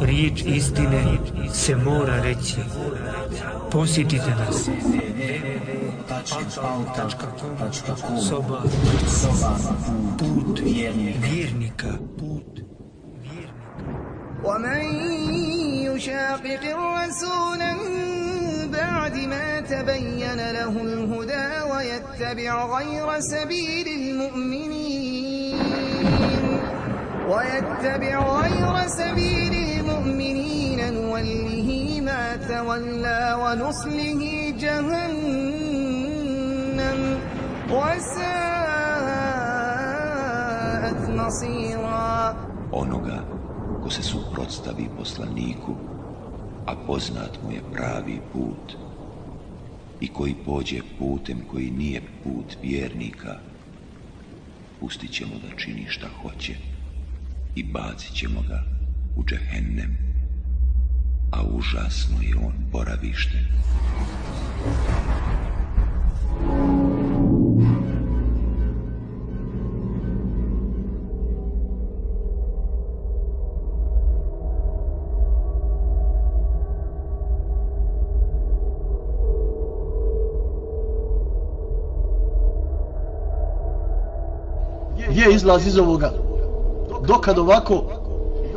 Riječ istine se mora reći. Posjetite nas. Soba. Put vjernika. Put ومن يشاقق الرسول من بعد ما تبين له الهدى ويتبع غير سبيل المؤمنين. ويتبع غير سبيل المؤمنين. نوله ما تولى ونصله جهنم. وساءت مصيرا. Onoga ko se suprotstavi poslaniku, a poznat mu je pravi put, i koji pođe putem koji nije put vjernika, pustit ćemo da čini šta hoće i bacit ćemo ga u džehennem, a užasno je on boravište. Izlaz iz ovoga? Dokad ovako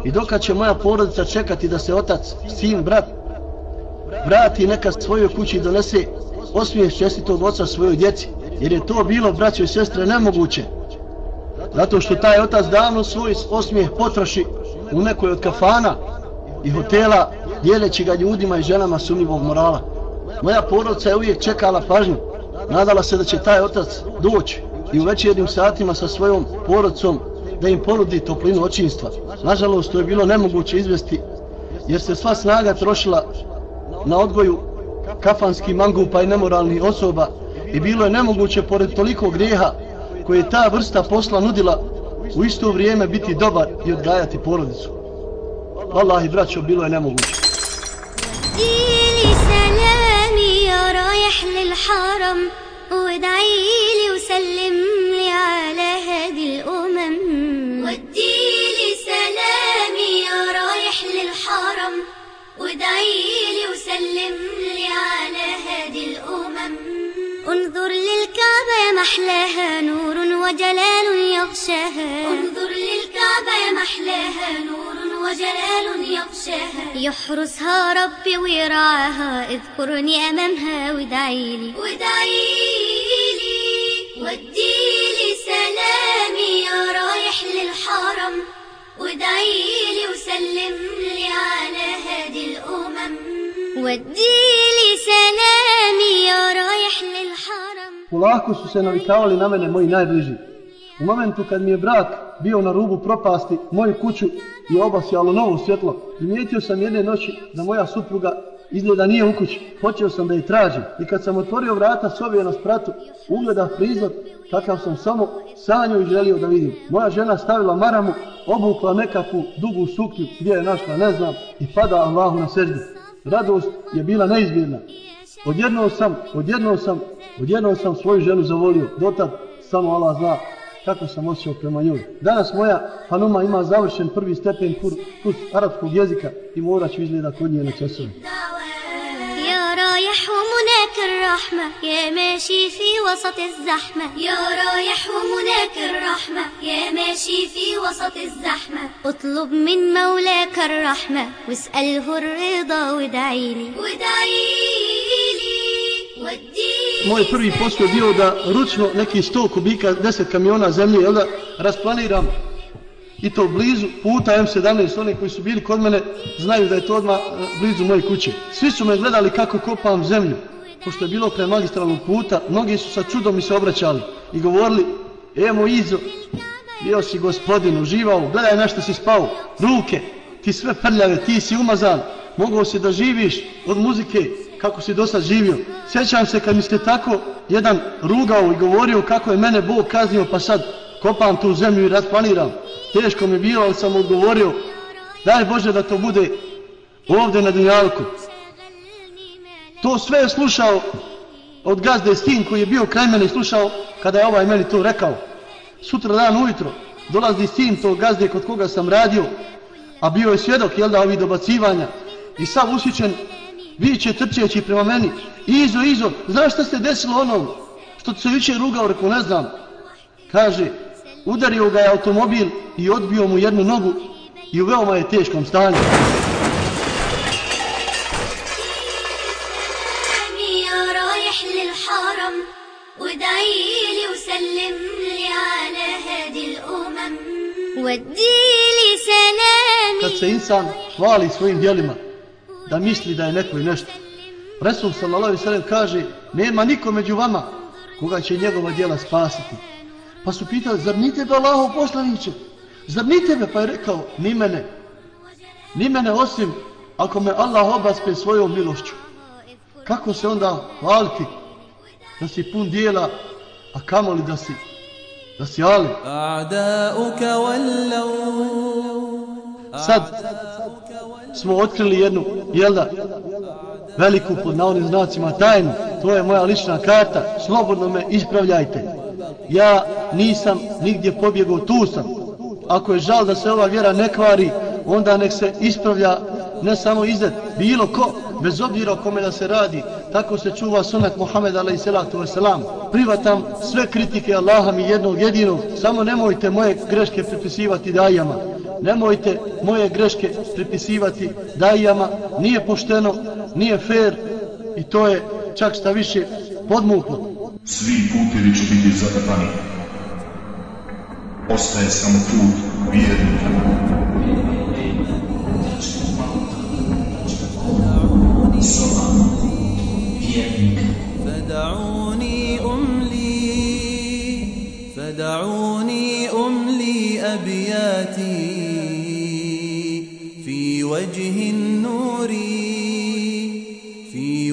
i dokad će moja porodica čekati da se otac, sin, brat vrati neka svojoj kući i donese osmijeh čestitog oca svojoj djeci. Jer je to bilo, braćo i sestre, nemoguće. Zato što taj otac davno svoj osmijeh potroši u nekoj od kafana i hotela, dijeleći ga ljudima i ženama sumnjivog morala. Moja porodica je uvijek čekala pažnju. Nadala se da će taj otac doći i u večernim satima sa svojom porodcom da im ponudi toplinu očinstva. Nažalost, to je bilo nemoguće izvesti jer se sva snaga trošila na odgoju kafanskih mangupa i nemoralnih osoba i bilo je nemoguće pored toliko grijeha koje je ta vrsta posla nudila u isto vrijeme biti dobar i odgajati porodicu. Allah i braćo, bilo je nemoguće. ديلي سلامي يا رايح للحرم وادعيلي وسلم لي على هادي الأمم. وديلي سلامي يا رايح للحرم. وادعيلي وسلم لي على هادي الأمم. انظر للكعبة يا محلاها نور وجلال يغشاها. انظر للكعبة يا محلاها نور وجلال يغشاها. يحرسها ربي ويرعاها اذكرني أمامها وادعيلي وادعيلي وديلي سلامي يا رايح للحرم وادعيلي وسلم لي على هادي الأمم وديلي سلامي يا رايح للحرم Polako su se navikavali na mene moji najbliži. U momentu kad mi je brak bio na rubu propasti, moju kuću je obasjalo novo svjetlo. Primijetio sam jedne noći da moja supruga izgleda nije u kući. Počeo sam da je tražim i kad sam otvorio vrata sobe na spratu, ugleda prizor kakav sam samo sanju i želio da vidim. Moja žena stavila maramu, obukla nekakvu dugu suknju gdje je našla, ne znam, i pada Allahu na seždu. Radost je bila neizmjerna. Odjedno sam, odjedno sam, odjedno sam svoju ženu zavolio. Dotad samo Allah zna kako sam osjećao prema njoj. Danas moja Hanuma ima završen prvi stepen kurs arapskog jezika i morat ću izgleda kod nje na časovima. يا رايح ومناك الرحمة يا ماشي في وسط الزحمة يا رايح ومناك الرحمة يا ماشي في وسط الزحمة اطلب من مولاك الرحمة واسأله الرضا وادعيلي وادعيلي وديني Moj prvi posao je bio da ručno neki 100 kubika, 10 kamiona zemlje, jel da, rasplaniram i to blizu puta M17, oni koji su bili kod mene znaju da je to odmah e, blizu moje kuće. Svi su me gledali kako kopam zemlju, pošto je bilo kraj magistralnog puta, mnogi su sa čudom mi se obraćali i govorili, emo Izo, bio si gospodin, uživao, gledaj na što si spao, ruke, ti sve prljave, ti si umazan, mogao si da živiš od muzike kako si do sad živio. Sjećam se kad mi ste tako jedan rugao i govorio kako je mene Bog kaznio pa sad kopam tu zemlju i rasplaniram. Teško mi je bilo, ali sam odgovorio, daj Bože da to bude ovdje na Dunjalku. To sve je slušao od gazde sin koji je bio kraj mene i slušao kada je ovaj meni to rekao. Sutra dan ujutro dolazi sin tog gazde kod koga sam radio, a bio je svjedok, jel da, ovih dobacivanja. I sav usjećen, viće trčeći prema meni. Izo, Izo, znaš šta se desilo onom što se više rugao, rekao, ne znam. Kaže, udario ga je automobil i odbio mu jednu nogu i u veoma je teškom stanju. Kad se insan hvali svojim dijelima, da misli da je neko i nešto, Resul sallallahu sallam kaže, nema niko među vama koga će njegova dijela spasiti. Pa su pitali, zar ni tebe Allaho poslaniće? Zar ni tebe? Pa je rekao, ni mene. Ni mene osim ako me Allah obaspe svojom milošću. Kako se onda hvaliti da si pun dijela, a kamoli da si da si ali. Sad smo otkrili jednu, jel da, veliku pod navodnim znacima tajnu, to je moja lična karta, slobodno me ispravljajte. Ja nisam nigdje pobjegao, tu sam. Ako je žal da se ova vjera ne kvari, onda nek se ispravlja ne samo izred, bilo ko, bez obzira o kome da se radi, Tako se čuva sunak Muhammeda alaih salatu wasalam. Privatam sve kritike Allaha mi jednog jedinog. Samo nemojte moje greške pripisivati dajama. Nemojte moje greške pripisivati dajama. Nije pošteno, nije fair i to je čak šta više podmuklo. Svi putevi će biti zatrpani. Ostaje samo put vjernika.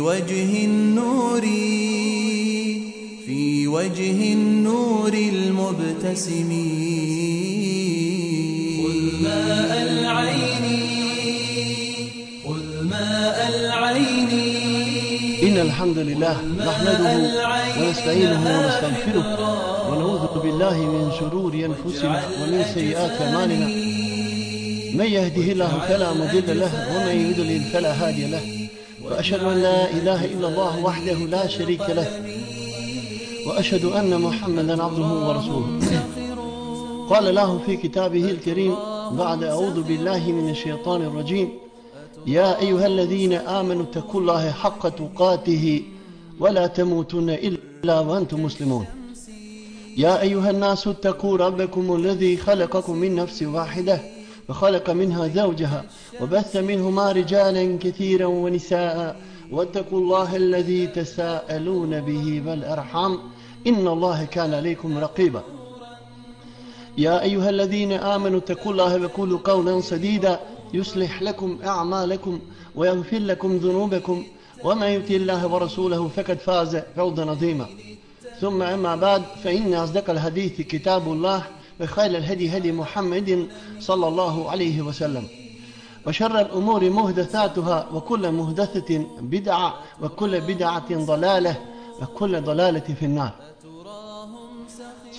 وجه النور في وجه النور المبتسم. خذ ماء العين خذ ماء العين. إن الحمد لله نحمده ونستعينه ونستغفره ونعوذ بالله من شرور أنفسنا ومن سيئات أعمالنا. من يهده الله فلا مضل له ومن يضلل فلا هادي له. وأشهد أن لا إله إلا الله وحده لا شريك له. وأشهد أن محمدا عبده ورسوله. قال له في كتابه الكريم بعد أعوذ بالله من الشيطان الرجيم. يا أيها الذين آمنوا اتقوا الله حق تقاته ولا تموتن إلا وأنتم مسلمون. يا أيها الناس اتقوا ربكم الذي خلقكم من نفس واحدة. وخلق منها زوجها وبث منهما رجالا كثيرا ونساء واتقوا الله الذي تساءلون به والأرحام إن الله كان عليكم رقيبا. يا أيها الذين آمنوا اتقوا الله وقولوا قولا سديدا يصلح لكم أعمالكم ويغفر لكم ذنوبكم ومن يطع الله ورسوله فقد فاز فوزا عظيما. ثم أما بعد فإن أصدق الحديث كتاب الله وخير الهدي هدي محمد صلى الله عليه وسلم وشر الأمور مهدثاتها وكل مهدثة بدعة وكل بدعة ضلالة وكل ضلالة في النار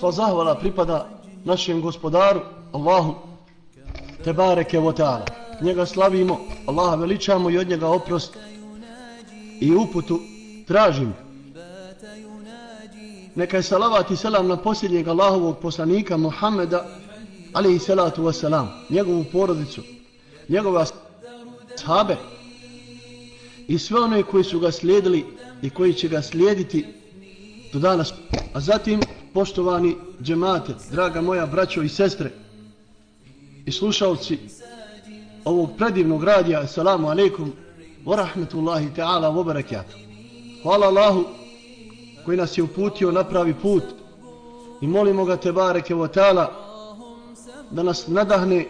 Sva zahvala pripada našem gospodaru, Allahu, Tebareke wa ta'ala. Njega slavimo, Allaha veličamo i od njega oprost i uputu tražimo. Neka je salavat i selam na posljednjeg Allahovog poslanika Muhammeda, alaihi salatu wasalam, njegovu porodicu, njegove sahabe i sve one koji su ga slijedili i koji će ga slijediti do danas. A zatim, poštovani džemate, draga moja braćo i sestre i slušalci ovog predivnog radija, assalamu alaikum wa rahmetullahi ta'ala wa barakatuh. Hvala Allahu koji nas je uputio na pravi put i molimo ga te bareke votala da nas nadahne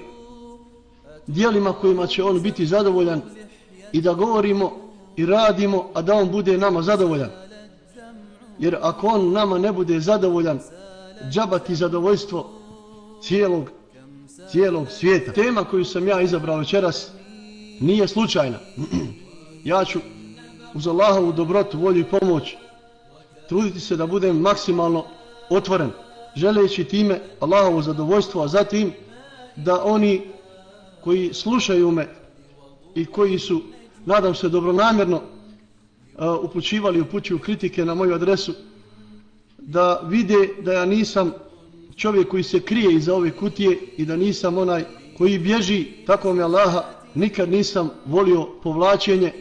dijelima kojima će on biti zadovoljan i da govorimo i radimo, a da on bude nama zadovoljan. Jer ako on nama ne bude zadovoljan, džabati zadovoljstvo cijelog, cijelog svijeta. Tema koju sam ja izabrao večeras nije slučajna. ja ću uz Allahovu dobrotu, volju i pomoć truditi se da budem maksimalno otvoren, želeći time Allahovo zadovoljstvo, a zatim da oni koji slušaju me i koji su, nadam se, dobronamjerno uh, upućivali, upućuju kritike na moju adresu, da vide da ja nisam čovjek koji se krije iza ove kutije i da nisam onaj koji bježi, tako mi Allaha, nikad nisam volio povlačenje,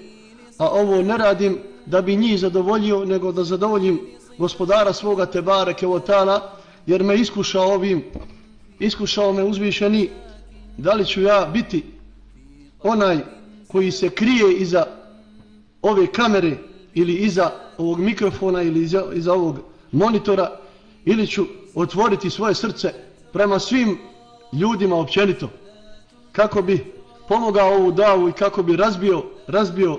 a ovo ne radim da bi njih zadovoljio, nego da zadovoljim gospodara svoga Tebare Kevotala, jer me iskušao ovim, iskušao me uzvišeni, da li ću ja biti onaj koji se krije iza ove kamere ili iza ovog mikrofona ili iza, iza ovog monitora ili ću otvoriti svoje srce prema svim ljudima općenito kako bi pomogao ovu davu i kako bi razbio, razbio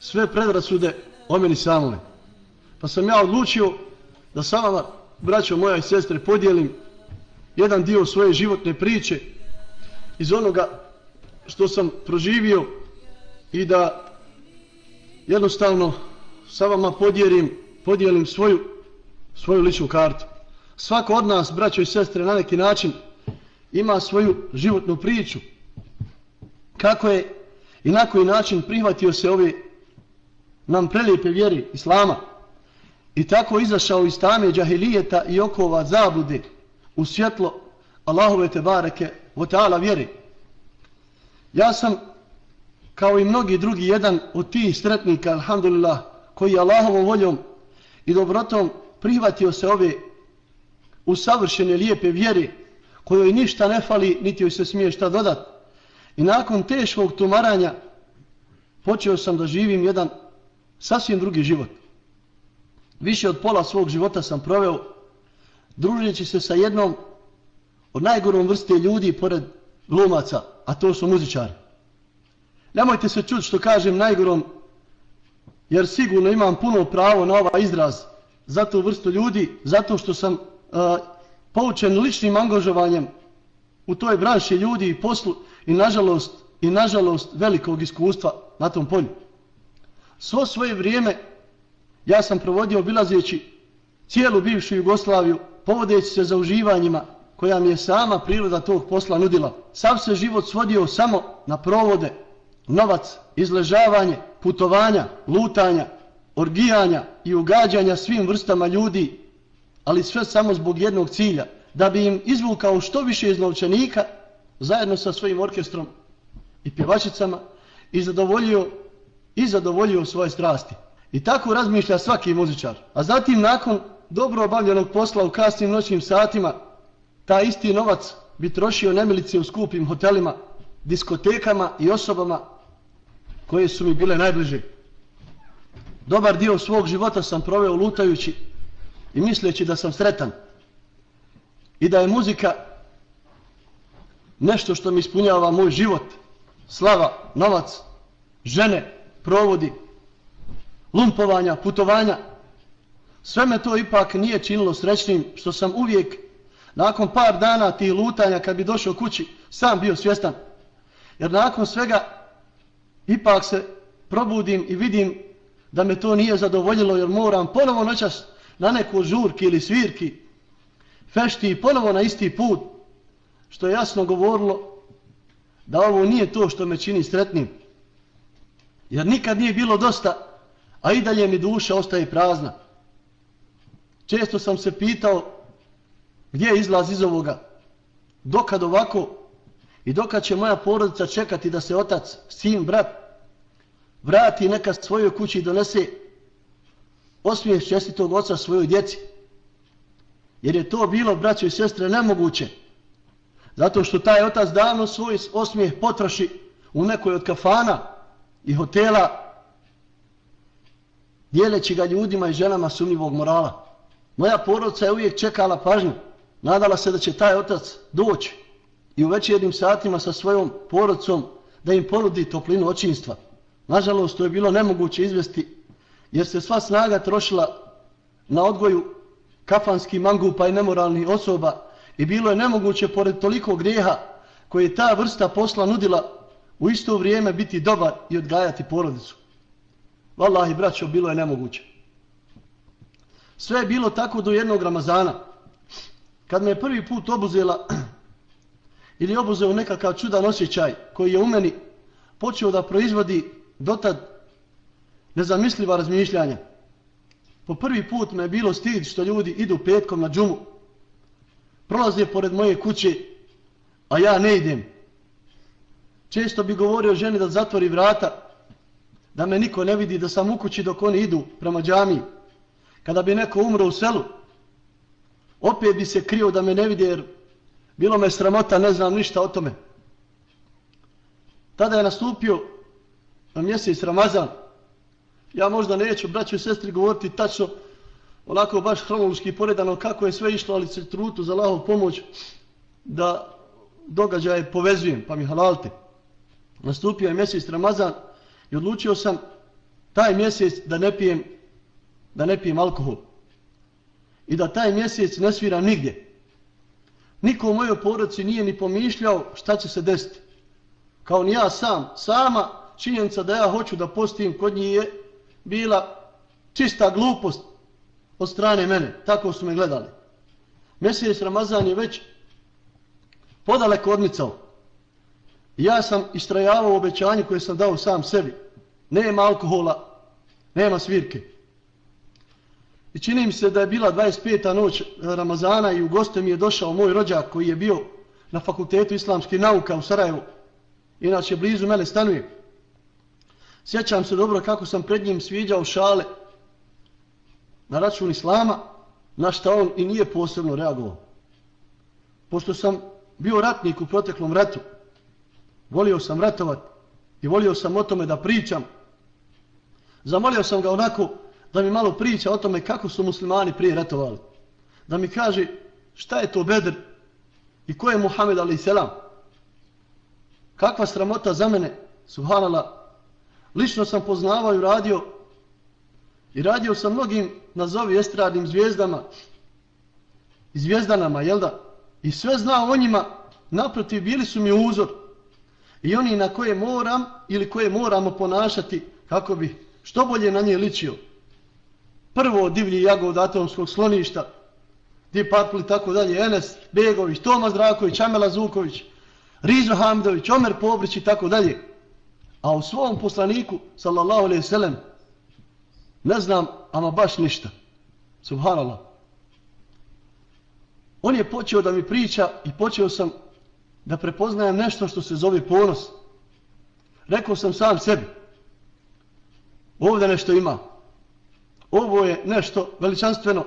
sve predrasude o meni samome. Pa sam ja odlučio da sa vama, braćo moja i sestre, podijelim jedan dio svoje životne priče iz onoga što sam proživio i da jednostavno sa vama podijelim, podijelim svoju, svoju ličnu kartu. Svako od nas, braćo i sestre, na neki način ima svoju životnu priču. Kako je i na koji način prihvatio se ove nam prelijepe vjeri Islama i tako izašao iz tame džahilijeta i okova zabude u svjetlo Allahove te bareke o ta'ala vjeri. Ja sam kao i mnogi drugi jedan od tih sretnika, alhamdulillah, koji je Allahovom voljom i dobrotom prihvatio se ove usavršene lijepe vjere kojoj ništa ne fali, niti joj se smije šta dodat. I nakon teškog tumaranja počeo sam da živim jedan sasvim drugi život. Više od pola svog života sam proveo družeći se sa jednom od najgorom vrste ljudi pored glumaca, a to su muzičari. Nemojte se čuti što kažem najgorom, jer sigurno imam puno pravo na ovaj izraz za tu vrstu ljudi, zato što sam uh, poučen ličnim angažovanjem u toj branši ljudi i poslu i nažalost, i nažalost velikog iskustva na tom polju. Svo svoje vrijeme ja sam provodio obilazeći cijelu bivšu Jugoslaviju, povodeći se za uživanjima koja mi je sama priroda tog posla nudila. Sav se život svodio samo na provode, novac, izležavanje, putovanja, lutanja, orgijanja i ugađanja svim vrstama ljudi, ali sve samo zbog jednog cilja, da bi im izvukao što više iz novčanika, zajedno sa svojim orkestrom i pjevačicama, i zadovoljio, i zadovoljio svoje strasti. I tako razmišlja svaki muzičar. A zatim, nakon dobro obavljenog posla u kasnim noćnim satima, ta isti novac bi trošio nemilice u skupim hotelima, diskotekama i osobama koje su mi bile najbliže. Dobar dio svog života sam proveo lutajući i misleći da sam sretan i da je muzika nešto što mi ispunjava moj život, slava, novac, žene, provodi, lumpovanja, putovanja. Sve me to ipak nije činilo srećnim što sam uvijek nakon par dana tih lutanja kad bi došao kući sam bio svjestan. Jer nakon svega ipak se probudim i vidim da me to nije zadovoljilo jer moram ponovo noćas na neku žurki ili svirki fešti i ponovo na isti put što je jasno govorilo da ovo nije to što me čini sretnim. Jer nikad nije bilo dosta, a i dalje mi duša ostaje prazna. Često sam se pitao gdje je izlaz iz ovoga, dokad ovako i dokad će moja porodica čekati da se otac, sin, brat vrati neka svojoj kući i donese osmijeh čestitog oca svojoj djeci. Jer je to bilo, braćo i sestre, nemoguće. Zato što taj otac davno svoj osmijeh potroši u nekoj od kafana i hotela, dijeleći ga ljudima i ženama sumnjivog morala. Moja porodica je uvijek čekala pažnju. Nadala se da će taj otac doći i u večernim satima sa svojom porodicom da im ponudi toplinu očinstva. Nažalost, to je bilo nemoguće izvesti jer se sva snaga trošila na odgoju kafanskih mangupa i nemoralnih osoba i bilo je nemoguće pored toliko grijeha koje je ta vrsta posla nudila u isto vrijeme biti dobar i odgajati porodicu. Wallahi, braćo, bilo je nemoguće. Sve je bilo tako do jednog Ramazana. Kad me je prvi put obuzela ili obuzeo nekakav čudan osjećaj koji je u meni počeo da proizvodi dotad nezamisliva razmišljanja. Po prvi put me je bilo stid što ljudi idu petkom na džumu. Prolaze pored moje kuće, a ja ne idem. Često bi govorio ženi da zatvori vrata, da me niko ne vidi, da sam u kući dok oni idu prema džamiji. Kada bi neko umro u selu, opet bi se krio da me ne vidi jer bilo me sramota, ne znam ništa o tome. Tada je nastupio na mjesec Ramazan. Ja možda neću, braću i sestri, govoriti tačno, onako baš hronološki poredano kako je sve išlo, ali se trutu za lahov pomoć da događaje povezujem, pa mi halalte. Nastupio je mjesec Ramazan i odlučio sam taj mjesec da ne pijem, da ne pijem alkohol. I da taj mjesec ne sviram nigdje. Niko u mojoj poroci nije ni pomišljao šta će se desiti. Kao ni ja sam. Sama činjenica da ja hoću da postim kod njih je bila čista glupost od strane mene. Tako su me gledali. Mjesec Ramazan je već podaleko odmicao. Ja sam istrajavao obećanje koje sam dao sam sebi. Nema alkohola, nema svirke. I čini mi se da je bila 25. noć eh, Ramazana i u goste mi je došao moj rođak koji je bio na fakultetu islamske nauka u Sarajevu. Inače, blizu mene stanuje. Sjećam se dobro kako sam pred njim sviđao šale na račun islama, na šta on i nije posebno reagovao. Pošto sam bio ratnik u proteklom ratu, volio sam ratovat i volio sam o tome da pričam, zamolio sam ga onako da mi malo priča o tome kako su muslimani prije ratovali. Da mi kaže šta je to Bedr i ko je Muhammed a.s. Kakva sramota za mene, subhanallah. Lično sam poznavao i radio i radio sam mnogim nazovi estradnim zvijezdama i zvijezdanama, jel da? I sve znao o njima, naprotiv, bili su mi uzor. I oni na koje moram ili koje moramo ponašati kako bi što bolje na nje ličio prvo divlji jagod atomskog sloništa, Di Papli, tako dalje, Enes Begović, Tomas Draković, Amela Zuković, Rizo Hamdović, Omer Pobrić i tako dalje. A u svom poslaniku, sallallahu alaihi sallam, ne znam, ama baš ništa. Subhanallah. On je počeo da mi priča i počeo sam da prepoznajem nešto što se zove ponos. Rekao sam sam sebi. Ovdje nešto ima ovo je nešto veličanstveno.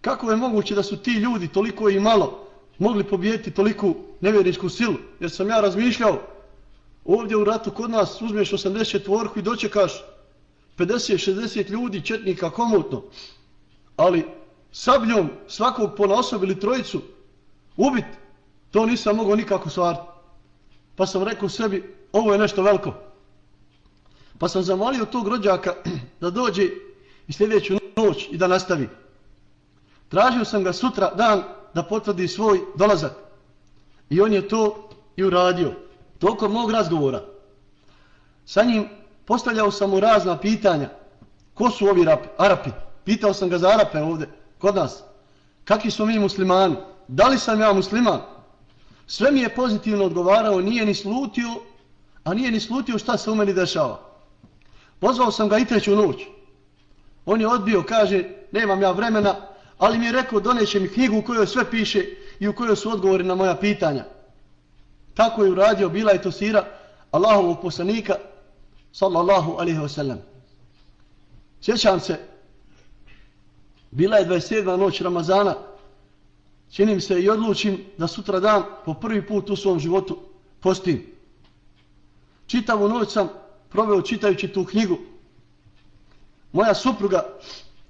Kako je moguće da su ti ljudi toliko i malo mogli pobijeti toliku nevjerničku silu? Jer sam ja razmišljao, ovdje u ratu kod nas uzmeš 80 tvorku i dočekaš 50-60 ljudi, četnika, komutno. Ali sabljom svakog po osobi ili trojicu ubiti to nisam mogao nikako stvariti. Pa sam rekao sebi, ovo je nešto veliko. Pa sam zamolio tog rođaka da dođe i sljedeću noć i da nastavi. Tražio sam ga sutra dan da potvrdi svoj dolazak. I on je to i uradio. Toliko mog razgovora. Sa njim postavljao sam mu razna pitanja. Ko su ovi rapi, Arapi? Pitao sam ga za Arape ovde, kod nas. Kakvi su mi muslimani? Da li sam ja musliman? Sve mi je pozitivno odgovarao, nije ni slutio, a nije ni slutio šta se u meni dešava. Pozvao sam ga i treću noć. On je odbio, kaže, nemam ja vremena, ali mi je rekao, doneće mi knjigu u kojoj sve piše i u kojoj su odgovori na moja pitanja. Tako je uradio, bila je to sira Allahovog poslanika, sallallahu alihi wasallam. Sjećam se, bila je 27. noć Ramazana, činim se i odlučim da sutra dan po prvi put u svom životu postim. Čitavu noć sam proveo čitajući tu knjigu, Moja supruga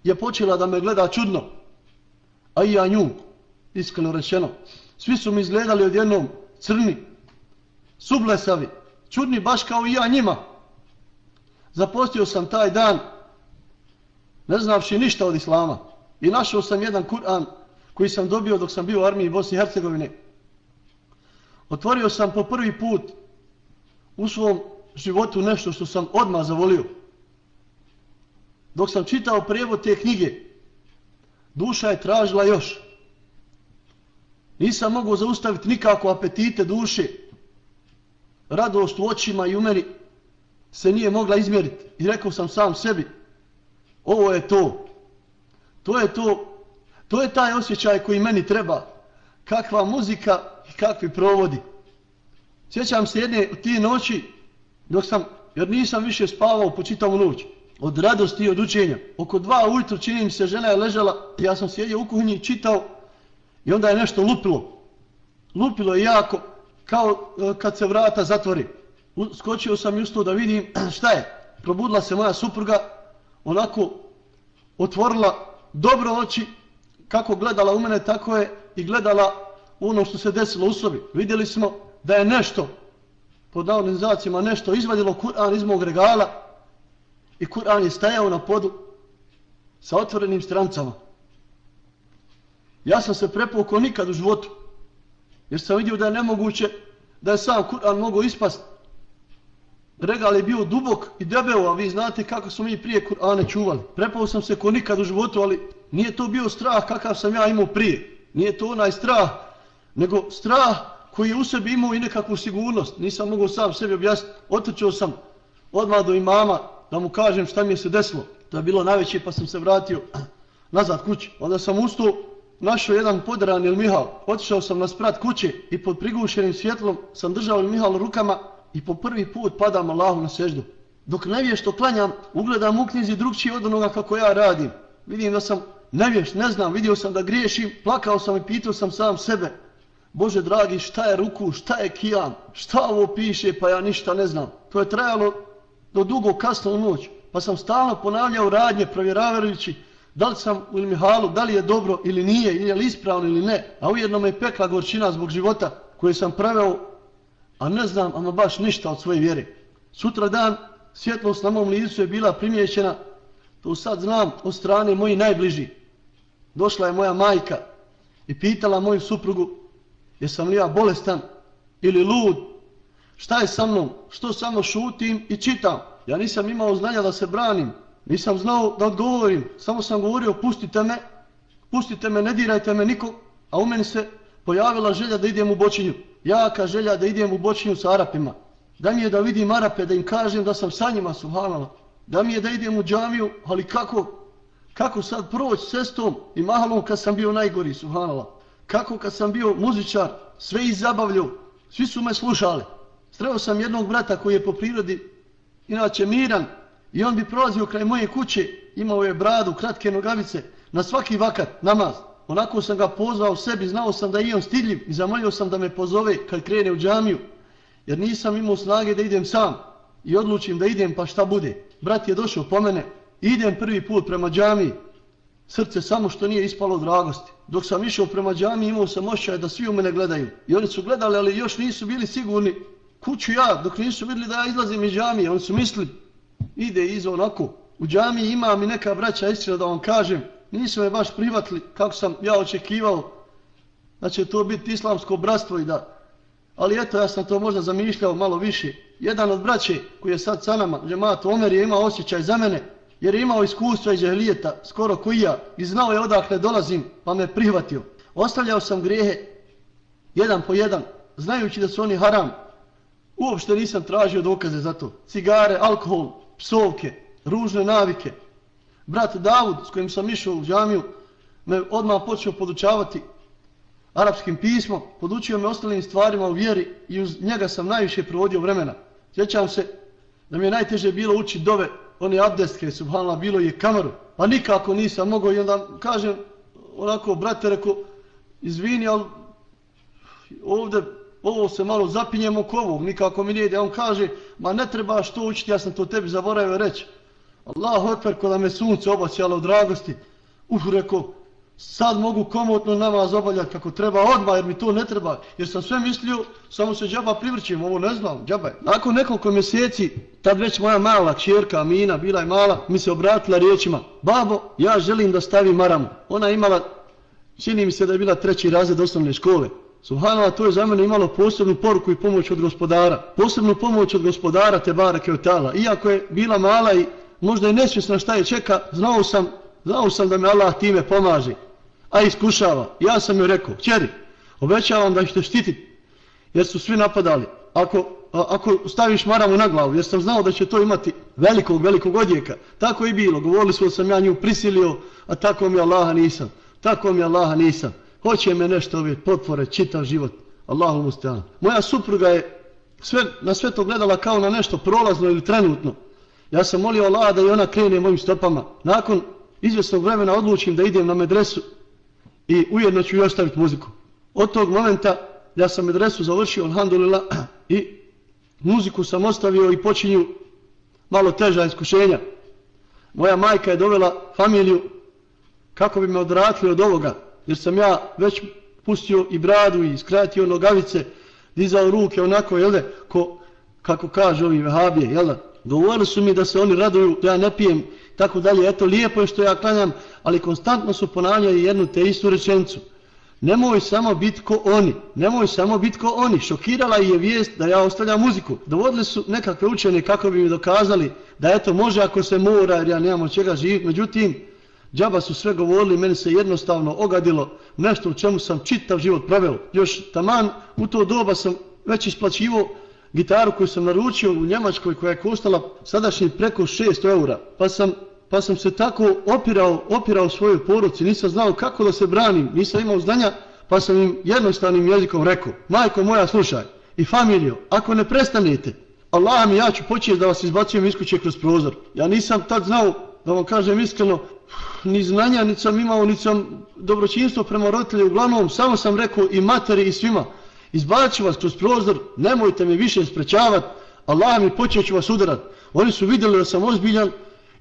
je počela da me gleda čudno. A i ja nju, iskreno rečeno. Svi su mi izgledali odjednom crni, sublesavi, čudni baš kao i ja njima. Zapostio sam taj dan, ne znavši ništa od islama. I našao sam jedan Kur'an koji sam dobio dok sam bio u armiji Bosne i Hercegovine. Otvorio sam po prvi put u svom životu nešto što sam odmah zavolio dok sam čitao prijevod te knjige, Duša je tražila još. Nisam mogao zaustaviti nikako apetite duše. Radost u očima i u meni se nije mogla izmjeriti. I rekao sam sam sebi, ovo je to. To je to. To je taj osjećaj koji meni treba. Kakva muzika i kakvi provodi. Sjećam se jedne tije noći dok sam, jer nisam više spavao po čitavu noć. Od radosti i od učenja. Oko dva ujutru čini mi se žena je ležala. Ja sam sjedio u kuhinji i čitao i onda je nešto lupilo. Lupilo je jako kao e, kad se vrata zatvori. Skočio sam justo da vidim šta je. Probudila se moja supruga, onako otvorila dobro oči, kako gledala u mene, tako je i gledala ono što se desilo u sobi. Vidjeli smo da je nešto, pod organizacijama nešto, izvadilo Kur'an iz mog regala i Kur'an je stajao na podu sa otvorenim strancama. Ja sam se prepukao nikad u životu, jer sam vidio da je nemoguće da je sam Kur'an mogo ispast. Regal je bio dubok i debeo, a vi znate kako smo mi prije Kur'ane čuvali. Prepao sam se ko nikad u životu, ali nije to bio strah kakav sam ja imao prije. Nije to onaj strah, nego strah koji je u sebi imao i nekakvu sigurnost. Nisam mogao sam sebi objasniti. Otrčao sam odmah do imama da mu kažem šta mi je se desilo. To je bilo najveće pa sam se vratio nazad kući. Onda sam ustao, našao jedan podaran ili Mihal. Otišao sam na sprat kuće i pod prigušenim svjetlom sam držao Mihal rukama i po prvi put padam Allahu na seždu. Dok nevješto klanjam, ugledam u knjizi drugčiji od onoga kako ja radim. Vidim da sam nevješt, ne znam, vidio sam da griješim, plakao sam i pitao sam sam sebe. Bože dragi, šta je ruku, šta je kijam, šta ovo piše, pa ja ništa ne znam. To je trajalo do dugo kasno u noć, pa sam stalno ponavljao radnje, provjeravajući da li sam u Mihalu, da li je dobro ili nije, ili je li ispravno ili ne. A ujedno me je pekla gorčina zbog života koje sam praveo, a ne znam, ama baš ništa od svoje vjere. Sutra dan svjetlost na mom licu je bila primjećena, to sad znam od strane moji najbliži. Došla je moja majka i pitala moju suprugu jesam li ja bolestan ili lud, šta je sa mnom, što samo šutim i čitam. Ja nisam imao znanja da se branim, nisam znao da odgovorim, samo sam govorio pustite me, pustite me, ne dirajte me nikog, a u meni se pojavila želja da idem u bočinju. Jaka želja da idem u bočinju sa Arapima. Da mi je da vidim Arape, da im kažem da sam sa njima, subhanala. Da mi je da idem u džamiju, ali kako, kako sad proći cestom i mahalom kad sam bio najgori, subhanala kako kad sam bio muzičar, sve ih zabavljao, svi su me slušali. Streo sam jednog brata koji je po prirodi, inače miran, i on bi prolazio kraj moje kuće, imao je bradu, kratke nogavice, na svaki vakat, namaz. Onako sam ga pozvao sebi, znao sam da je on stidljiv i zamolio sam da me pozove kad krene u džamiju, jer nisam imao snage da idem sam i odlučim da idem pa šta bude. Brat je došao po mene, idem prvi put prema džamiji, srce samo što nije ispalo od dragosti. Dok sam išao prema džami imao sam ošćaj da svi u mene gledaju. I oni su gledali, ali još nisu bili sigurni kuću ja, dok nisu vidjeli da ja izlazim iz džamije. Oni su mislili, ide iz onako. U džamiji ima mi neka braća istina da vam kažem, nisu me baš privatili kako sam ja očekivao da će to biti islamsko bratstvo i da... Ali eto, ja sam to možda zamišljao malo više. Jedan od braće koji je sad sa nama, džemat Omer, je imao osjećaj za mene jer je imao iskustva iz džahlijeta, skoro koji ja, i znao je odakle dolazim, pa me prihvatio. Ostavljao sam grijehe, jedan po jedan, znajući da su oni haram. Uopšte nisam tražio dokaze za to. Cigare, alkohol, psovke, ružne navike. Brat Davud, s kojim sam išao u džamiju, me odmah počeo podučavati arapskim pismom, podučio me ostalim stvarima u vjeri i uz njega sam najviše provodio vremena. Sjećam se da mi je najteže bilo učiti dove one abdestke, subhanallah, bilo je kameru, pa nikako nisam mogao i onda kažem, onako, brate, reko, izvini, ali ovdje, ovo se malo zapinjem oko ovog, nikako mi nije ide, on kaže, ma ne treba što učiti, ja sam to tebi zaboravio reći. Allah otver, kada me sunce obaćalo od dragosti, uh, reko, sad mogu komotno namaz obavljati kako treba odmah jer mi to ne treba jer sam sve mislio samo se džaba privrćim ovo ne znam džaba je nakon nekoliko mjeseci tad već moja mala čjerka Amina bila je mala mi se obratila riječima babo ja želim da stavim maramu ona imala čini mi se da je bila treći razred osnovne škole Subhanallah, to je za mene imalo posebnu poruku i pomoć od gospodara. Posebnu pomoć od gospodara te Keotala. Iako je bila mala i možda je nesvjesna šta je čeka, znao sam znao sam da me Allah time pomaže, a iskušava. Ja sam joj rekao, čeri, obećavam da ćete štititi, jer su svi napadali. Ako, a, ako staviš maramu na glavu, jer sam znao da će to imati velikog, velikog odjeka. Tako i bilo. Govorili smo da sam ja nju prisilio, a tako mi Allaha nisam. Tako mi Allaha nisam. Hoće me nešto ove potvore, čitav život. Allahu mustaan. Moja supruga je sve, na sve to gledala kao na nešto prolazno ili trenutno. Ja sam molio Allaha da i ona krene mojim stopama. Nakon izvjesnog vremena odlučim da idem na medresu i ujedno ću i ostaviti muziku. Od tog momenta ja sam medresu završio, alhamdulillah, i muziku sam ostavio i počinju malo teža iskušenja. Moja majka je dovela familiju kako bi me odratili od ovoga, jer sam ja već pustio i bradu i skratio nogavice, dizao ruke onako, jel de, ko, kako kaže ovi vehabije, jel da, govorili su mi da se oni raduju, da ja ne pijem, tako dalje, eto, lijepo je što ja klanjam, ali konstantno su ponavljali jednu te istu rečencu. Nemoj samo biti ko oni, nemoj samo biti ko oni. Šokirala je vijest da ja ostavljam muziku. Dovodili su nekakve učene kako bi mi dokazali da eto može ako se mora jer ja nemam od čega živjeti. Međutim, džaba su sve govorili, meni se jednostavno ogadilo nešto u čemu sam čitav život proveo. Još taman u to doba sam već isplaćivo gitaru koju sam naručio u Njemačkoj koja je koštala sadašnji preko 600 eura. Pa sam pa sam se tako opirao, opirao svojoj poruci, nisam znao kako da se branim, nisam imao znanja, pa sam im jednostavnim jezikom rekao, majko moja slušaj i familijo, ako ne prestanete, Allah mi ja ću početi da vas izbacujem iz kuće kroz prozor. Ja nisam tad znao, da vam kažem iskreno, ni znanja, ni sam imao, ni sam dobročinstvo prema roditelju, uglavnom samo sam rekao i materi i svima, Izbaću vas kroz prozor, nemojte me više sprečavati, Allah mi počet ću vas udarat. Oni su vidjeli da sam ozbiljan,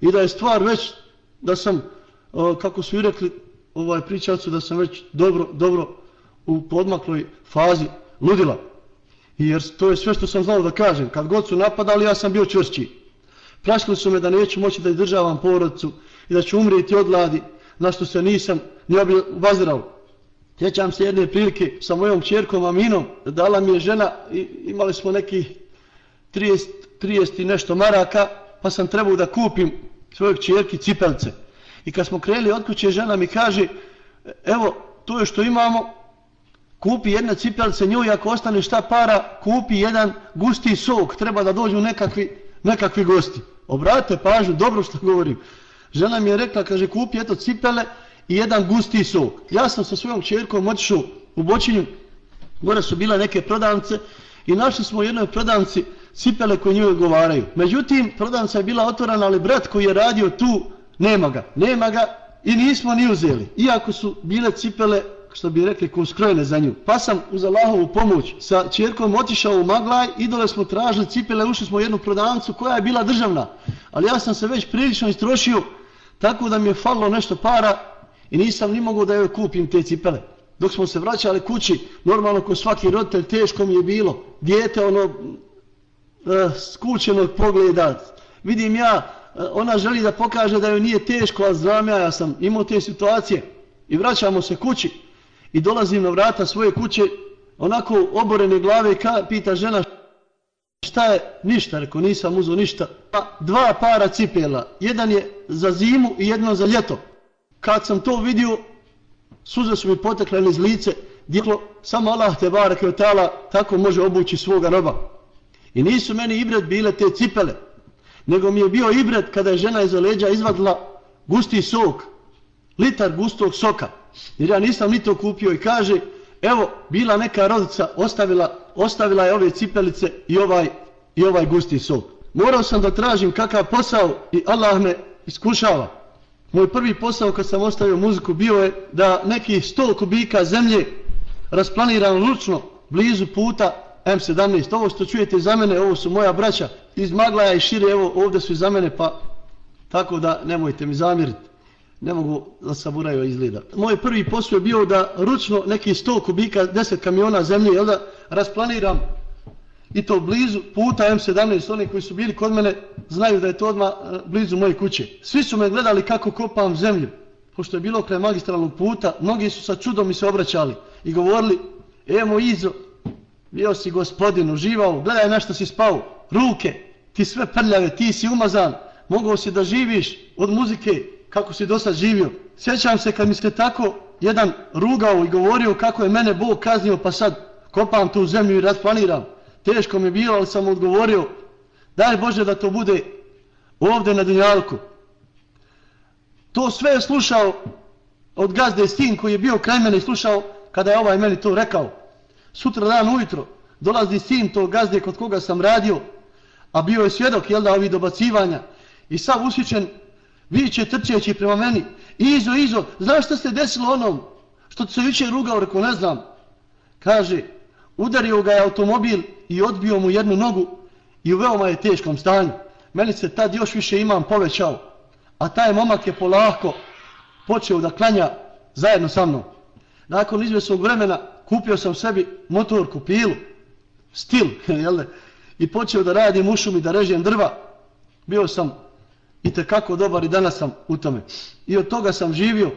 i da je stvar već da sam kako su i rekli ovaj pričacu da sam već dobro dobro u podmakloj fazi ludila. Jer to je sve što sam znao da kažem. Kad god su napadali ja sam bio čvršći. Prašili su me da neću moći da izdržavam porodicu i da ću umrijeti od gladi na što se nisam ni obazirao Sjećam se jedne prilike sa mojom čerkom Aminom, dala mi je žena, i imali smo neki 30, 30 i nešto maraka, pa sam trebao da kupim svojeg čerki cipelce. I kad smo krenuli od kuće, žena mi kaže, evo, to je što imamo, kupi jedne cipelce njoj, ako ostane šta para, kupi jedan gusti sok, treba da dođu nekakvi, nekakvi gosti. Obrate pažnju, dobro što govorim. Žena mi je rekla, kaže, kupi eto cipele i jedan gusti sok. Ja sam sa svojom čerkom otišao u bočinju, gore su bile neke prodavnice i našli smo u jednoj prodavnici cipele koje njoj govaraju. Međutim, prodavnica je bila otvorana, ali brat koji je radio tu, nema ga. Nema ga i nismo ni uzeli. Iako su bile cipele, što bi rekli, ko skrojene za nju. Pa sam uz Allahovu pomoć sa čerkom otišao u Maglaj, idole smo tražili cipele, ušli smo u jednu prodavnicu koja je bila državna. Ali ja sam se već prilično istrošio, tako da mi je falilo nešto para i nisam ni mogao da joj kupim te cipele. Dok smo se vraćali kući, normalno ko svaki roditelj, teško mi je bilo. Dijete, ono, uh, pogleda. Vidim ja, uh, ona želi da pokaže da joj nije teško, a znam ja, ja sam imao te situacije. I vraćamo se kući i dolazim na vrata svoje kuće, onako oborene glave, ka, pita žena šta je, ništa, reko, nisam uzao ništa. Pa, dva para cipela, jedan je za zimu i jedno za ljeto. Kad sam to vidio, suze su mi potekle iz lice, djeklo, samo Allah te barake od tala, tako može obući svoga roba. I nisu meni ibret bile te cipele, nego mi je bio ibret kada je žena iza leđa izvadila gusti sok, litar gustog soka. Jer ja nisam ni to kupio i kaže, evo, bila neka rodica, ostavila, ostavila je ove cipelice i ovaj, i ovaj gusti sok. Morao sam da tražim kakav posao i Allah me iskušava. Moj prvi posao kad sam ostavio muziku bio je da neki 100 kubika zemlje rasplaniram lučno blizu puta M17, ovo što čujete za mene, ovo su moja braća iz Maglaja i šire, evo ovdje su za mene, pa tako da nemojte mi zamiriti. Ne mogu da saburaju izgleda. Moj prvi posao je bio da ručno neki 100 kubika, 10 kamiona zemlje, jel da rasplaniram i to blizu puta M17, oni koji su bili kod mene znaju da je to odmah e, blizu moje kuće. Svi su me gledali kako kopam zemlju, pošto je bilo kraj magistralnog puta, mnogi su sa čudom mi se obraćali i govorili, evo Izo, bio si gospodin, uživao, gledaj na što si spao, ruke, ti sve prljave, ti si umazan, mogao si da živiš od muzike kako si do sad živio. Sjećam se kad mi ste tako jedan rugao i govorio kako je mene Bog kaznio pa sad kopam tu zemlju i rasplaniram. Teško mi je bilo, ali sam odgovorio daj Bože da to bude ovdje na Dunjalku. To sve je slušao od gazde sin koji je bio kraj mene i slušao kada je ovaj meni to rekao. Sutra dan ujutro dolazi sin to gazde kod koga sam radio, a bio je svjedok, jel da, ovih dobacivanja. I sav usjećen, viće trčeći prema meni. Izo, Izo, znaš što se desilo onom? Što se više rugao, rekao, ne znam. Kaže, udario ga je automobil i odbio mu jednu nogu i u veoma je teškom stanju. Meni se tad još više imam povećao. A taj momak je polako počeo da klanja zajedno sa mnom. Nakon izvjesnog vremena kupio sam sebi motorku, pilu, stil, jel ne? I počeo da radim u šumi, da režem drva. Bio sam i tekako dobar i danas sam u tome. I od toga sam živio,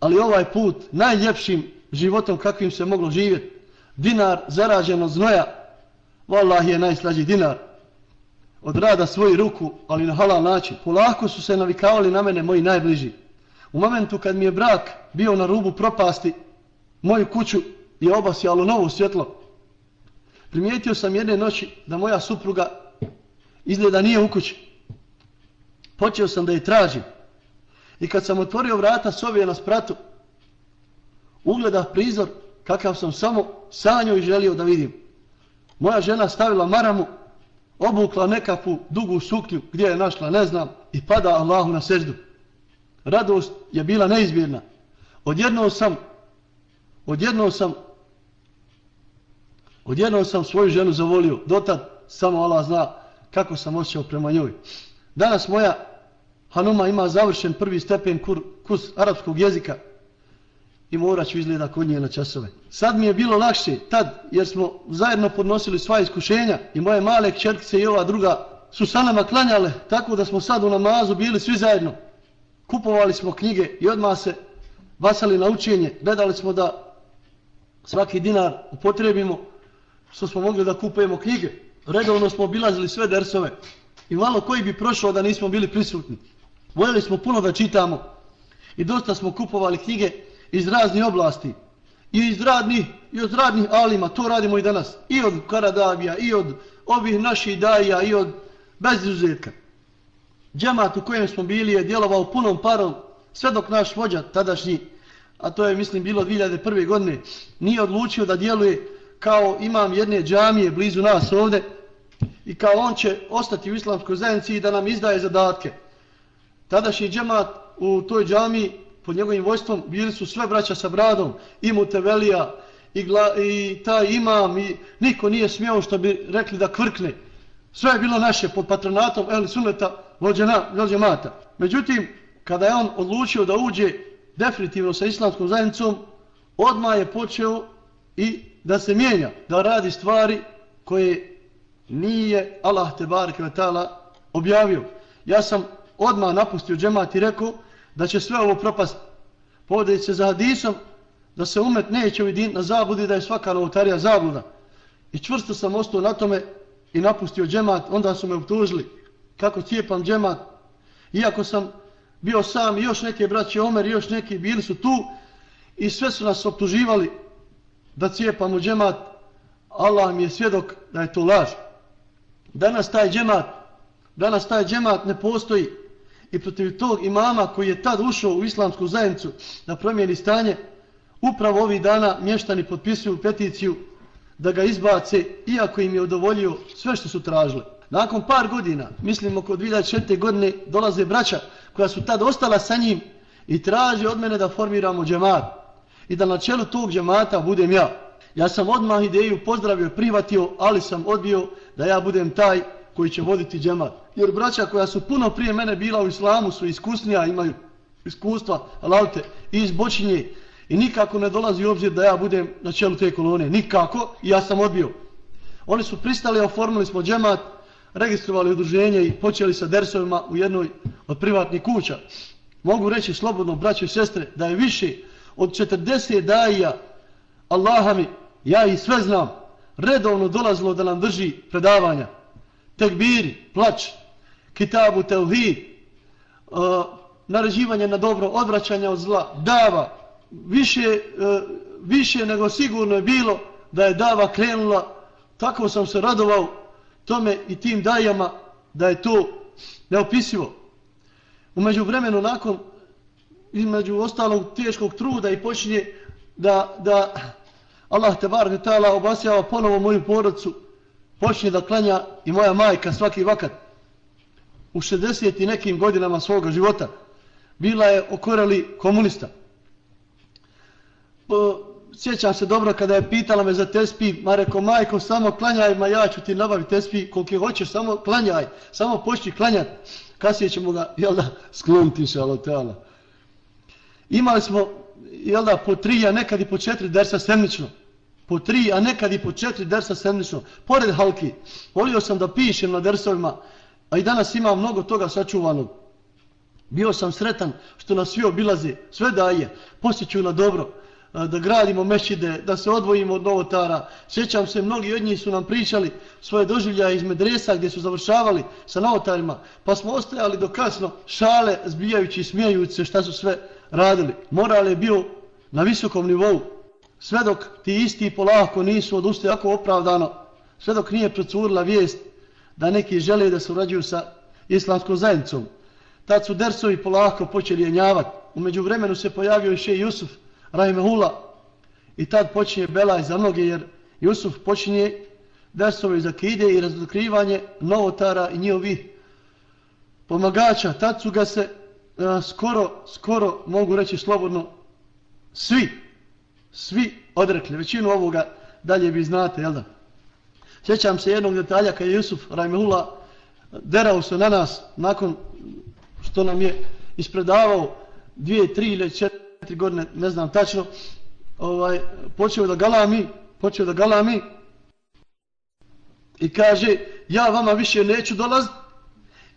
ali ovaj put najljepšim životom kakvim se moglo živjeti. Dinar zarađeno znoja, vallahi je najslađi dinar. Od rada svoju ruku, ali na halal način. Polako su se navikavali na mene moji najbliži. U momentu kad mi je brak bio na rubu propasti, moju kuću je obasjalo novo svjetlo. Primijetio sam jedne noći da moja supruga izgleda nije u kući. Počeo sam da je tražim. I kad sam otvorio vrata sobije na spratu, ugleda prizor kakav sam samo sanju i želio da vidim. Moja žena stavila maramu, obukla nekakvu dugu suknju gdje je našla, ne znam, i pada Allahu na seždu. Radost je bila neizbjerna. Odjedno sam, odjedno sam, odjedno sam svoju ženu zavolio. Dotad samo Allah zna kako sam osjećao prema njoj. Danas moja Hanuma ima završen prvi stepen kur, kurs arapskog jezika i morat ću izgleda kod nje na časove. Sad mi je bilo lakše, tad, jer smo zajedno podnosili sva iskušenja i moje male kćerkice i ova druga su sa nama klanjale, tako da smo sad u namazu bili svi zajedno. Kupovali smo knjige i odmah se vasali na učenje. Gledali smo da svaki dinar upotrebimo što smo mogli da kupujemo knjige. Redovno smo obilazili sve dersove i malo koji bi prošao da nismo bili prisutni. Voljeli smo puno da čitamo i dosta smo kupovali knjige iz raznih oblasti i iz radnih, i od radnih alima, to radimo i danas, i od Karadavija, i od ovih naših daja, i od bez izuzetka. Džemat u kojem smo bili je djelovao punom parom, sve dok naš vođa tadašnji, a to je mislim bilo 2001. godine, nije odlučio da djeluje kao imam jedne džamije blizu nas ovde i kao on će ostati u islamskoj zajednici i da nam izdaje zadatke. Tadašnji džemat u toj džamiji pod njegovim vojstvom bili su sve braća sa bradom, i Mutevelija, i, gla, i taj imam, i niko nije smio što bi rekli da kvrkne. Sve je bilo naše pod patronatom El Suneta vođe mata. Međutim, kada je on odlučio da uđe definitivno sa islamskom zajednicom, odmah je počeo i da se mijenja, da radi stvari koje nije Allah te barike objavio. Ja sam odmah napustio džemat i rekao da će sve ovo propast povodeći se za hadisom da se umet neće ujediniti na zabludi, da je svaka novotarija zabluda. I čvrsto sam ostao na tome i napustio džemat, onda su me obtužili kako cijepam džemat. Iako sam bio sam i još neke braće Omer i još neki bili su tu i sve su nas optuživali da cijepamo džemat. Allah mi je svjedok da je to laž. Danas taj džemat, danas taj džemat ne postoji i protiv tog imama koji je tad ušao u islamsku zajednicu da promijeni stanje, upravo ovih dana mještani potpisuju peticiju da ga izbace, iako im je udovoljio sve što su tražili. Nakon par godina, mislim oko 2004. godine, dolaze braća koja su tad ostala sa njim i traže od mene da formiramo džemat i da na čelu tog džemata budem ja. Ja sam odmah ideju pozdravio, privatio, ali sam odbio da ja budem taj koji će voditi džemat. Jer braća koja su puno prije mene bila u islamu su iskusnija, imaju iskustva, alavte, i iz bočinje. I nikako ne dolazi u obzir da ja budem na čelu te kolone. Nikako. I ja sam odbio. Oni su pristali, oformili smo džemat, registrovali udruženje i počeli sa dersovima u jednoj od privatnih kuća. Mogu reći slobodno, braće i sestre, da je više od 40 daija Allaha mi, ja i sve znam, redovno dolazilo da nam drži predavanja tekbiri, plać, kitabu tevhid, uh, naređivanje na dobro, odvraćanje od zla, dava, više, uh, više nego sigurno je bilo da je dava krenula, tako sam se radovao tome i tim dajama da je to neopisivo. Umeđu vremenu nakon između ostalog teškog truda i počinje da, da Allah te bar ta'ala obasjava ponovo moju porodcu, počinje da klanja i moja majka svaki vakat u 60 i nekim godinama svoga života bila je okorali komunista. Po, sjećam se dobro kada je pitala me za tespi, ma rekao, majko, samo klanjaj, ma ja ću ti nabaviti tespi, koliko hoćeš, samo klanjaj, samo počni klanjati. Kasnije ćemo ga, jel da, skloniti, inša Allah, Imali smo, jel da, po tri, a nekad i po četiri dersa sedmično. Po tri, a nekad i po četiri dersa sedmično. Pored halki, volio sam da pišem na dersovima, a i danas ima mnogo toga sačuvanog. Bio sam sretan što nas svi obilaze, sve daje, posjećuju na dobro, da gradimo mešide, da se odvojimo od novotara. Sjećam se, mnogi od njih su nam pričali svoje doživljaje iz medresa gdje su završavali sa novotarima, pa smo ostajali do kasno šale zbijajući i smijajući se šta su sve radili. Moral je bio na visokom nivou, sve dok ti isti polako nisu odustali jako opravdano, sve dok nije procurila vijest da neki žele da se sa islamskom zajednicom. Tad su dersovi polako počeli jenjavati. Umeđu vremenu se pojavio i še Jusuf, Rahimahullah, i tad počinje belaj za mnoge, jer Jusuf počinje dersovi za kide i razotkrivanje novotara i njihovih pomagača. Tad su ga se a, skoro, skoro, mogu reći slobodno, svi, svi odrekli. Većinu ovoga dalje vi znate, jel da? Sjećam se jednog detalja kada je Jusuf Rahimahullah derao se na nas nakon što nam je ispredavao dvije, tri ili četiri godine, ne znam tačno, ovaj, počeo da galami, počeo da galami i kaže, ja vama više neću dolaziti,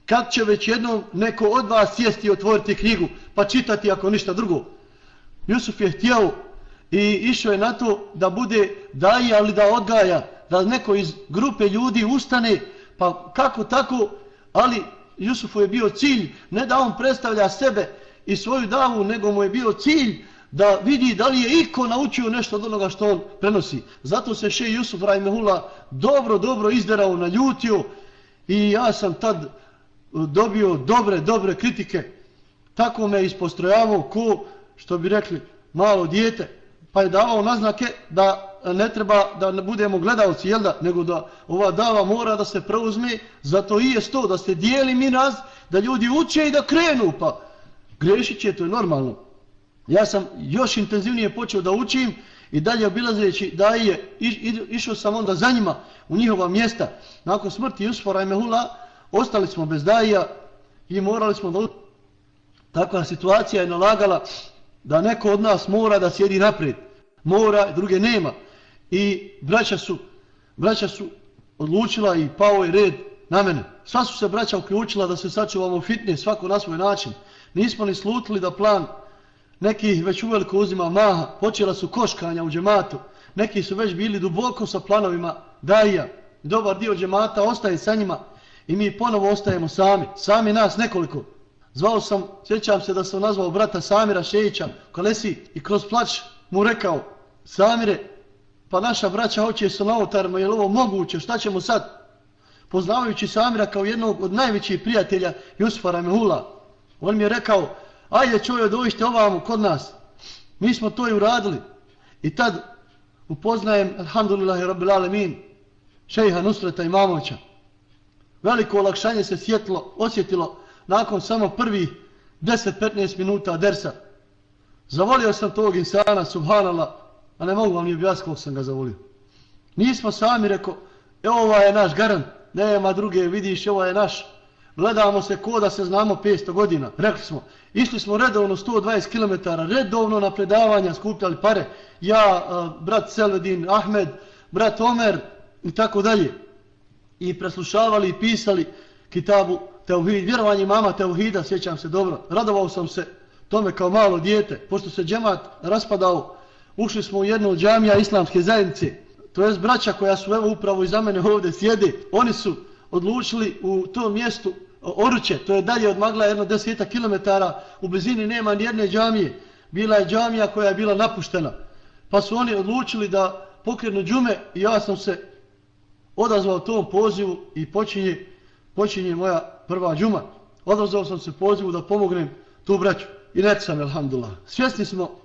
kad će već jednom neko od vas sjesti i otvoriti knjigu, pa čitati ako ništa drugo. Jusuf je htio i išao je na to da bude daji, ali da odgaja, da neko iz grupe ljudi ustane, pa kako tako, ali Jusufu je bio cilj, ne da on predstavlja sebe i svoju davu, nego mu je bio cilj da vidi da li je iko naučio nešto od onoga što on prenosi. Zato se še Jusuf Rajmehula dobro, dobro izderao, naljutio i ja sam tad dobio dobre, dobre kritike. Tako me ispostrojavao ko, što bi rekli, malo dijete, pa je davao naznake da ne treba da ne budemo gledalci, jel da, nego da ova dava mora da se preuzme, zato i je to, da se dijeli mi nas, da ljudi uče i da krenu, pa grešit će, to je normalno. Ja sam još intenzivnije počeo da učim i dalje obilazeći da je, išao sam onda za njima u njihova mjesta. Nakon smrti Jusfora i Mehula, ostali smo bez daija i morali smo da Takva situacija je nalagala da neko od nas mora da sjedi naprijed. Mora, druge nema. I braća su, braća su odlučila i pao je red na mene. Sva su se braća uključila da se sačuvamo fitne svako na svoj način. Nismo ni slutili da plan neki već uveliko uzima maha. Počela su koškanja u džematu. Neki su već bili duboko sa planovima daija. Dobar dio džemata ostaje sa njima i mi ponovo ostajemo sami. Sami nas nekoliko. Zvao sam, sjećam se da sam nazvao brata Samira Šejića, kolesi i kroz plać mu rekao, Samire, pa naša braća hoće se novotarima, je li ovo moguće, šta ćemo sad? Poznavajući Samira kao jednog od najvećih prijatelja Jusufa Ramehula, on mi je rekao, ajde čovje, dovište ovamo kod nas. Mi smo to i uradili. I tad upoznajem, alhamdulillahi rabbil alemin, šeha Nusreta Imamovića. Veliko olakšanje se sjetlo, osjetilo nakon samo prvi 10-15 minuta dersa. Zavolio sam tog insana, subhanallah, a ne mogu vam ni objasniti koliko sam ga zavolio. Nismo sami rekao, evo ova je naš garant, nema druge, vidiš, ovo je naš. Gledamo se ko da se znamo 500 godina. Rekli smo, išli smo redovno 120 km, redovno na predavanja, skupljali pare. Ja, brat Selvedin, Ahmed, brat Omer i tako dalje. I preslušavali i pisali kitabu Teuhid, vjerovanje mama Teuhida, sjećam se dobro. Radovao sam se tome kao malo dijete. Pošto se džemat raspadao, ušli smo u jednu džamija islamske zajednice. To je braća koja su evo upravo iza mene ovdje sjede. Oni su odlučili u tom mjestu Oruće, to je dalje od Magla jedno deseta kilometara, u blizini nema ni jedne džamije. Bila je džamija koja je bila napuštena. Pa su oni odlučili da pokrenu džume i ja sam se odazvao tom pozivu i počinje, počinje moja prva džuma. Odazvao sam se pozivu da pomognem tu braću. I neći sam, alhamdulillah. Svjesni smo,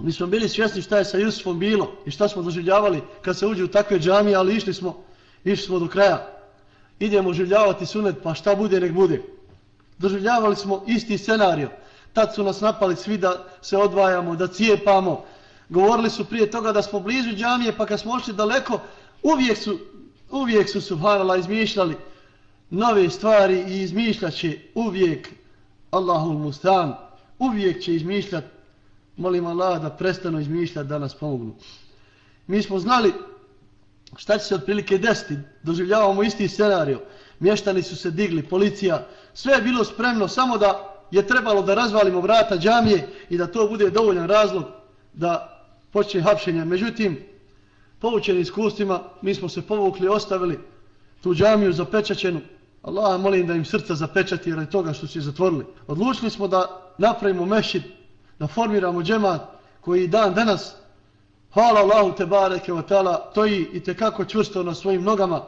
mi smo bili svjesni šta je sa Jusufom bilo i šta smo doživljavali kad se uđe u takve džamije, ali išli smo, išli smo do kraja. Idemo oživljavati sunet, pa šta bude, nek bude. Doživljavali smo isti scenario. Tad su nas napali svi da se odvajamo, da cijepamo. Govorili su prije toga da smo blizu džamije, pa kad smo ošli daleko, uvijek su, uvijek su subhanala izmišljali nove stvari i izmišljat će uvijek Allahul Mustan, uvijek će izmišljati, molim Allah da prestanu izmišljati da nas pomognu. Mi smo znali šta će se otprilike desiti, doživljavamo isti scenario, mještani su se digli, policija, sve je bilo spremno, samo da je trebalo da razvalimo vrata džamije i da to bude dovoljan razlog da počne hapšenje. Međutim, poučeni iskustvima, mi smo se povukli, ostavili tu džamiju zapečaćenu, Allah molim da im srca zapečati jer toga što su je zatvorili. Odlučili smo da napravimo mešit da formiramo džemat koji dan danas, hvala Allahu te bareke wa ta'ala, to i tekako čvrsto na svojim nogama,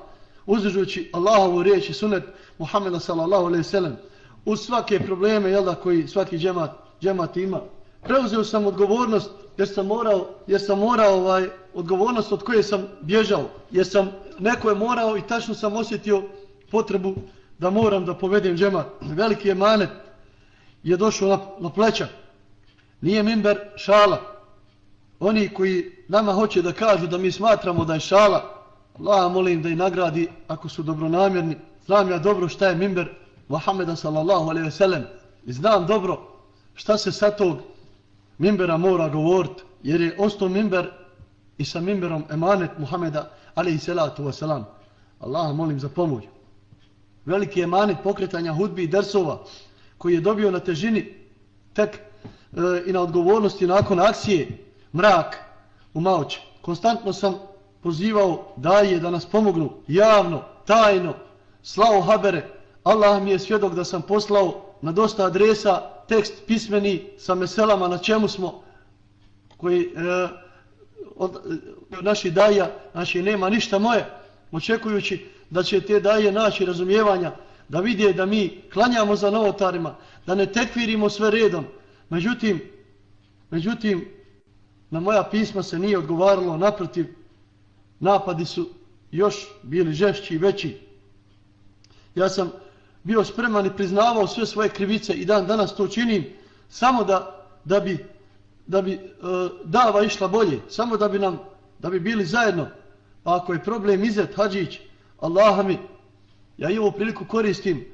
uzržujući Allahovu riječ i sunet Muhammeda sallallahu alaihi sallam, uz svake probleme jel da, koji svaki džemat, džemat ima. Preuzeo sam odgovornost jer sam morao, jer sam morao ovaj, odgovornost od koje sam bježao, jer sam neko je morao i tačno sam osjetio potrebu da moram da povedem džemat. Veliki je manet je došao na, na pleća. Nije mimber šala. Oni koji nama hoće da kažu da mi smatramo da je šala, Allah molim da i nagradi ako su dobronamjerni. Znam ja dobro šta je mimber Muhammeda sallallahu alaihi ve sellem. I znam dobro šta se sa tog mimbera mora govoriti, jer je ostao mimber i sa mimberom emanet Muhammeda alaihi salatu wasalam. Allah molim za pomoć veliki emanet pokretanja hudbi i dersova koji je dobio na težini tek E, i na odgovornosti nakon akcije mrak u Maoče. Konstantno sam pozivao daje da nas pomognu javno, tajno, slao habere. Allah mi je svjedok da sam poslao na dosta adresa tekst pismeni sa meselama na čemu smo koji e, od, e, od naši daja, znači nema ništa moje, očekujući da će te daje naći razumijevanja, da vidje da mi klanjamo za novotarima, da ne tekvirimo sve redom. Međutim, međutim, na moja pisma se nije odgovaralo, naprotiv, napadi su još bili žešći i veći. Ja sam bio spreman i priznavao sve svoje krivice i dan danas to činim samo da, da bi, da bi e, dava išla bolje, samo da bi nam da bi bili zajedno. A ako je problem izet Hadžić, Allaha mi, ja i ovu priliku koristim,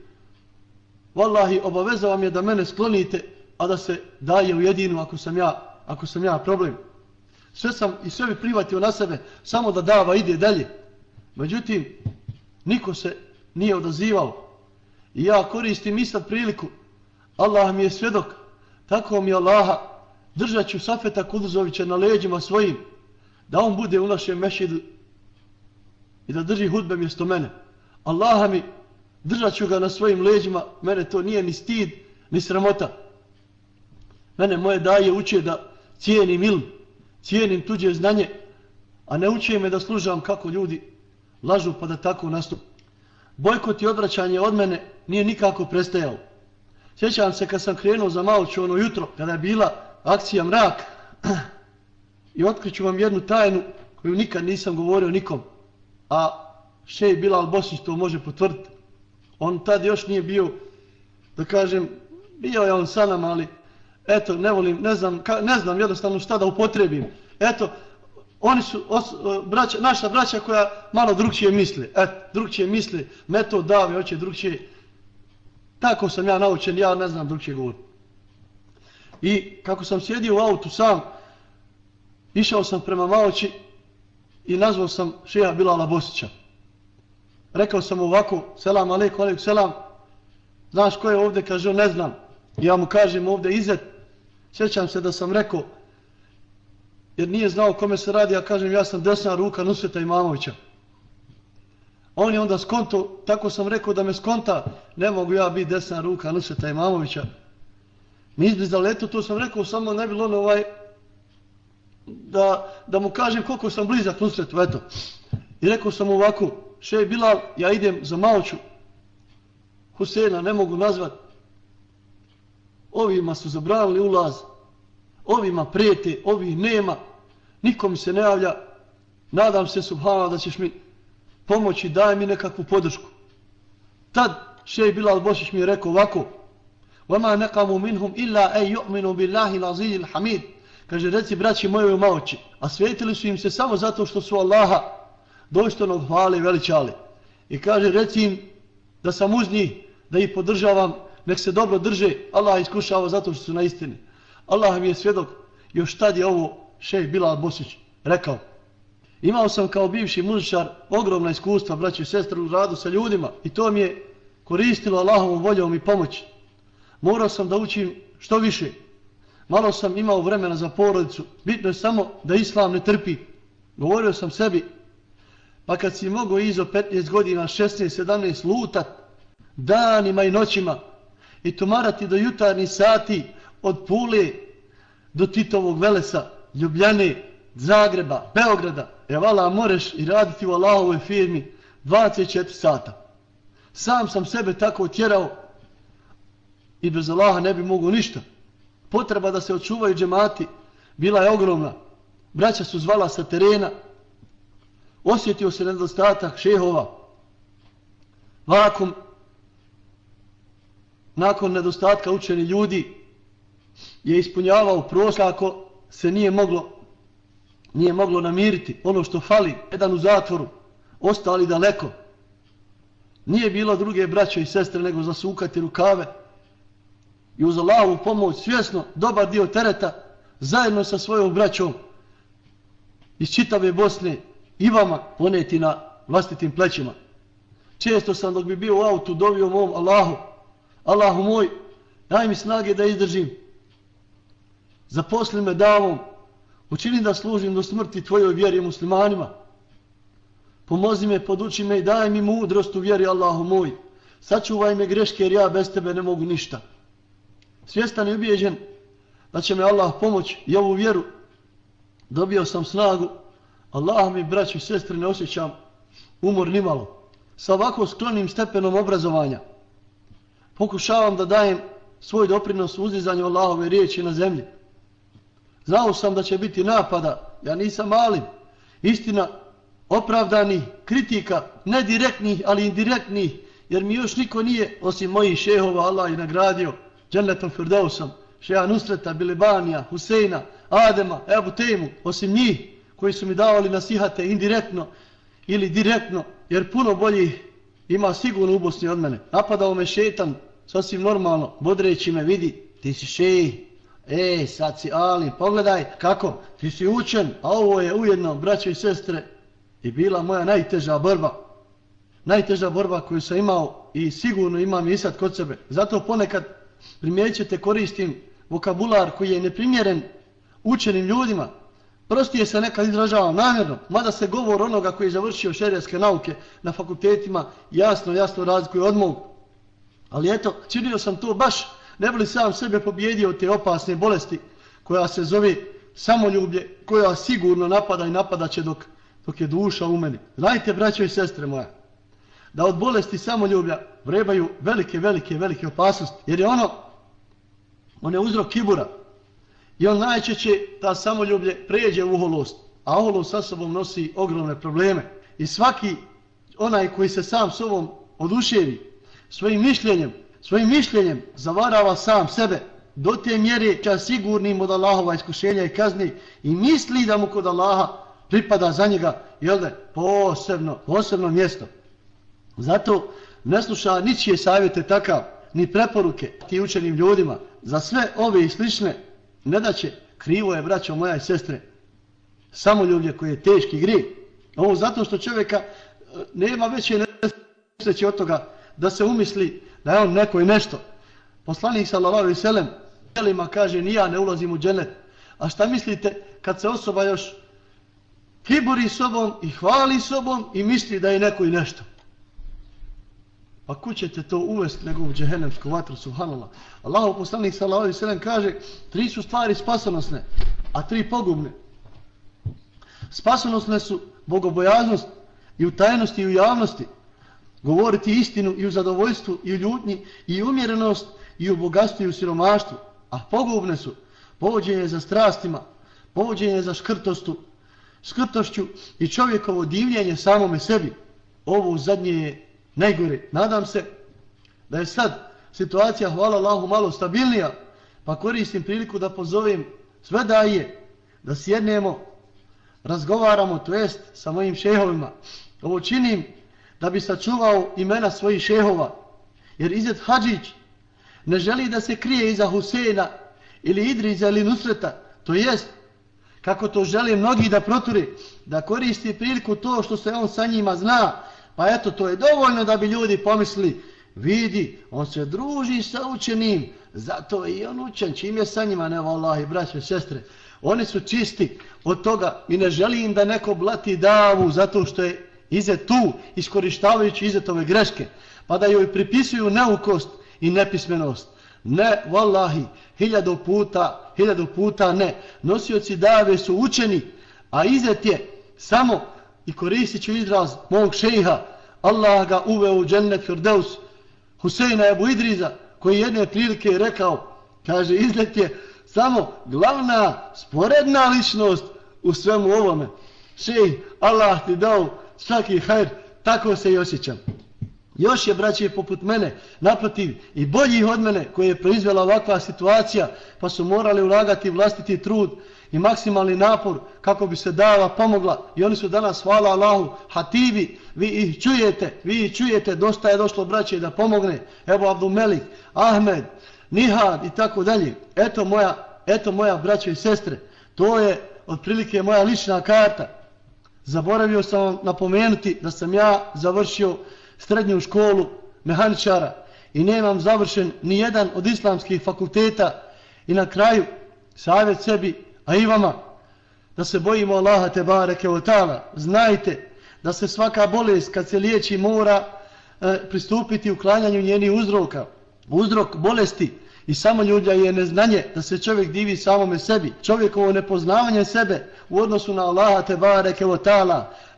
vallahi obavezavam je da mene sklonite, a da se daje u jedinu ako sam ja, ako sam ja problem. Sve sam i sve bi privatio na sebe, samo da dava ide dalje. Međutim, niko se nije odazivao. I ja koristim i sad priliku, Allah mi je svjedok, tako mi Allaha, držat ću Safeta Kuduzovića na leđima svojim, da on bude u našem mešidu i da drži hudbe mjesto mene. Allaha mi, držat ću ga na svojim leđima, mene to nije ni stid, ni sramota. Mene moje daje uče da cijenim ilm, cijenim tuđe znanje, a ne uče me da služam kako ljudi lažu pa da tako nastup. Bojkot i odvraćanje od mene nije nikako prestajao. Sjećam se kad sam krenuo za malo ono jutro, kada je bila akcija mrak, i otkriću vam jednu tajnu koju nikad nisam govorio nikom a šej Bilal Bosnić to može potvrditi. On tad još nije bio, da kažem, bio je on sa nama, ali eto, ne volim, ne znam, ka, ne znam jednostavno šta da upotrebim. Eto, oni su os, braća, naša braća koja malo drugčije misle. Eto, drugčije misle, metod dave, hoće drugčije. Tako sam ja naučen, ja ne znam drugčije govoriti. I kako sam sjedio u autu sam, išao sam prema maloći i nazvao sam šeha Bilala Bosića. Rekao sam ovako, selam alaikum, alaikum, selam, znaš ko je ovdje, kaže, ne znam. Ja mu kažem ovdje izet, sjećam se da sam rekao, jer nije znao kome se radi, ja kažem, ja sam desna ruka Nusveta Imamovića. On je onda skonto, tako sam rekao da me skonta, ne mogu ja biti desna ruka Nusveta Imamovića. Mi izbizali, leto, to sam rekao, samo ne bilo ono ovaj, da, da mu kažem koliko sam blizak Nusretu, eto. I rekao sam ovako, še Bilal, ja idem za Maoću, Husena ne mogu nazvati, ovima su zabranili ulaz, ovima prijete, ovih nema, nikom se ne javlja, nadam se subhana da ćeš mi pomoći, daj mi nekakvu podršku. Tad šej Bilal Bošić mi je rekao ovako, وَمَا نَقَمُ مِنْهُمْ إِلَّا أَيْ يُؤْمِنُوا بِاللَّهِ الْعَزِيجِ الْحَمِيدِ Kaže, reci braći moje u maoći, a svetili su im se samo zato što su Allaha dojštenog hvale i veličali. I kaže, reci im da sam uz njih, da ih podržavam, nek se dobro drže, Allah iskušava zato što su na istini. Allah mi je svjedok, još tad je ovo šej Bilal Bosić rekao. Imao sam kao bivši muzičar ogromna iskustva, braći i sestre, u radu sa ljudima i to mi je koristilo Allahovom voljom i pomoći. Morao sam da učim što više. Malo sam imao vremena za porodicu. Bitno je samo da islam ne trpi. Govorio sam sebi, pa kad si mogo izo 15 godina, 16, 17 lutat, danima i noćima i tumarati do jutarnjih sati od Pule do Titovog Velesa, Ljubljane, Zagreba, Beograda, evala moreš i raditi u Allahovoj firmi 24 sata. Sam sam sebe tako tjerao i bez Allaha ne bi mogu ništa. Potreba da se očuvaju džemati bila je ogromna. Braća su zvala sa terena, osjetio se nedostatak šehova, vakum, nakon nedostatka učeni ljudi, je ispunjavao prosla ako se nije moglo nije moglo namiriti ono što fali, jedan u zatvoru, ostali daleko. Nije bilo druge braće i sestre nego zasukati rukave i uz Allahovu pomoć svjesno dobar dio tereta zajedno sa svojom braćom iz čitave Bosne i vama poneti na vlastitim plećima. Često sam dok bi bio u autu dovio mom Allahu, Allahu moj, daj mi snage da izdržim. Zaposli me davom, učini da služim do smrti tvojoj vjeri muslimanima. Pomozi me, poduči me i daj mi mudrost u vjeri Allahu moj. Sačuvaj me greške jer ja bez tebe ne mogu ništa. Svjestan i ubijeđen da će me Allah pomoć i ovu vjeru. Dobio sam snagu. Allah mi, braći i sestri, ne osjećam umor ni malo. Sa ovako sklonim stepenom obrazovanja pokušavam da dajem svoj doprinos u uzizanju Allahove riječi na zemlji. Znao sam da će biti napada, ja nisam malim. Istina, opravdani kritika, ne direktnih, ali indirektnih, jer mi još niko nije, osim mojih šehova, Allah je nagradio, džennetom Firdausom, šeha Nusreta, Bilibanija, Huseina, Adema, Ebu Temu, osim njih, koji su mi davali nasihate indirektno ili direktno, jer puno bolji ima sigurno u Bosni od mene. Napadao me šetan, sasvim normalno, bodreći me, vidi, ti si šeji, e, sad si ali, pogledaj, kako, ti si učen, a ovo je ujedno, braćo i sestre, i bila moja najteža borba. Najteža borba koju sam imao i sigurno imam i sad kod sebe. Zato ponekad primjećete koristim vokabular koji je neprimjeren učenim ljudima. Prostije se nekad izražavam namjerno, mada se govor onoga koji je završio šerijaske nauke na fakultetima jasno, jasno razlikuje od mog. Ali eto, činio sam to baš ne bi sam sebe pobjedio te opasne bolesti koja se zove samoljublje, koja sigurno napada i napada će dok, dok je duša u meni. Znajte, braćo i sestre moja, da od bolesti samoljublja vrebaju velike, velike, velike opasnosti. Jer je ono, on je uzrok kibura. I on najčešće ta samoljublje pređe u oholost. A oholost sa sobom nosi ogromne probleme. I svaki onaj koji se sam sobom oduševi svojim mišljenjem, svojim mišljenjem zavarava sam sebe do te mjere čas sigurnim od Allahova iskušenja i kazni i misli da mu kod Allaha pripada za njega jel da, posebno, posebno mjesto. Zato ne sluša ničije savjete takav, ni preporuke ti učenim ljudima za sve ove i slične, ne krivo je braćo moja i sestre, samoljublje koje je teški grije. Ovo zato što čovjeka e, nema veće nesreće od toga da se umisli da je on neko i nešto. Poslanik sallallahu alejhi ve sellem djelima kaže ni ja ne ulazim u dženet. A šta mislite kad se osoba još kiburi sobom i hvali sobom i misli da je neko i nešto. Pa ko ćete to uvesti nego u džehennemsku vatru, subhanallah. Allahov poslanik sallallahu alejhi ve sellem kaže, tri su stvari spasonosne, a tri pogubne. Spasonosne su bogobojaznost i u tajnosti i u javnosti, govoriti istinu i u zadovoljstvu i u ljutnji i umjerenost i u bogatstvu i u siromaštvu. A pogubne su povođenje za strastima, povođenje za škrtostu, škrtošću i čovjekovo divljenje samome sebi. Ovo zadnje je najgore. Nadam se da je sad situacija, hvala Allahu, malo stabilnija, pa koristim priliku da pozovem sve da je, da sjednemo, razgovaramo, to jest sa mojim šehovima. Ovo činim da bi sačuvao imena svojih šehova, jer Izet Hadžić ne želi da se krije iza Huseina ili Idriza ili Nusreta, to jest kako to žele mnogi da proturi, da koristi priliku to što se on sa njima zna, pa eto, to je dovoljno da bi ljudi pomisli, vidi, on se druži sa učenim, zato je i on učen, čim je sa njima, ne vallahi, braće, sestre, oni su čisti od toga. I ne želi im da neko blati davu zato što je Izet tu, iskorištavajući izetove greške, pa da joj pripisuju neukost i nepismenost. Ne, vallahi, hiljadu puta, hiljadu puta ne. Nosioci dave su učeni, a izet je samo, i koristit ću izraz mog šeha, Allah ga uveo u džennet Firdeus, Huseina Ebu Idriza, koji jedne prilike rekao, kaže, izlet je samo glavna, sporedna ličnost u svemu ovome. Šej, Allah ti dao svaki hajr, tako se i osjećam. Još je, braće, poput mene, naprotiv, i boljih od mene, koje je proizvela ovakva situacija, pa su morali ulagati vlastiti trud i maksimalni napor kako bi se dava pomogla. I oni su danas, hvala Allahu, hativi, vi ih čujete, vi ih čujete, dosta je došlo, braće, da pomogne. Evo Abdumelik, Ahmed, Nihad i tako dalje. Eto moja, eto moja, braće i sestre, to je otprilike moja lična karta. Zaboravio sam vam napomenuti da sam ja završio srednju školu mehaničara i nemam završen ni jedan od islamskih fakulteta i na kraju savjet sebi, a i vama, da se bojimo Allaha te bareke o ta'ala. Znajte da se svaka bolest kad se liječi mora e, pristupiti uklanjanju njenih uzroka. Uzrok bolesti i samo ljudja je neznanje da se čovjek divi samome sebi. Čovjekovo nepoznavanje sebe u odnosu na Allaha te bareke o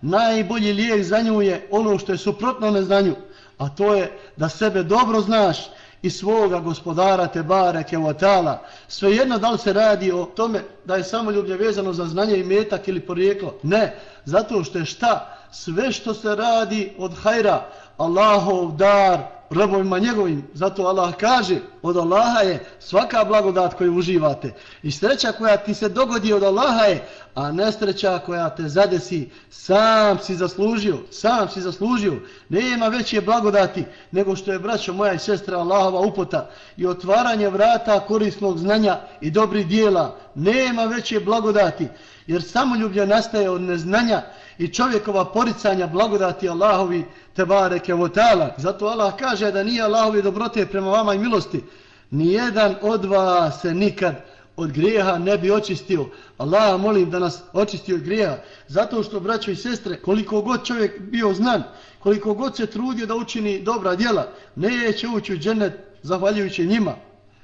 najbolji lijek za nju je ono što je suprotno neznanju, a to je da sebe dobro znaš i svoga gospodara te bareke o. Svejedno da li se radi o tome da je samo ljublje vezano za znanje i metak ili porijeklo? Ne, zato što je šta? Sve što se radi od hajra, Allahov dar, robovima njegovim. Zato Allah kaže, od Allaha je svaka blagodat koju uživate. I sreća koja ti se dogodi od Allaha je, a nesreća koja te zadesi, sam si zaslužio, sam si zaslužio. Nema veće blagodati nego što je braćo moja i sestra Allahova upota i otvaranje vrata korisnog znanja i dobrih dijela. Nema veće blagodati jer samoljublje nastaje od neznanja i čovjekova poricanja blagodati Allahovi te bareke votala. Zato Allah kaže da nije Allahovi dobrote prema vama i milosti. Nijedan od vas se nikad od grijeha ne bi očistio. Allah molim da nas očisti od grijeha. Zato što, braćo i sestre, koliko god čovjek bio znan, koliko god se trudio da učini dobra djela, neće ući u džennet zahvaljujući njima.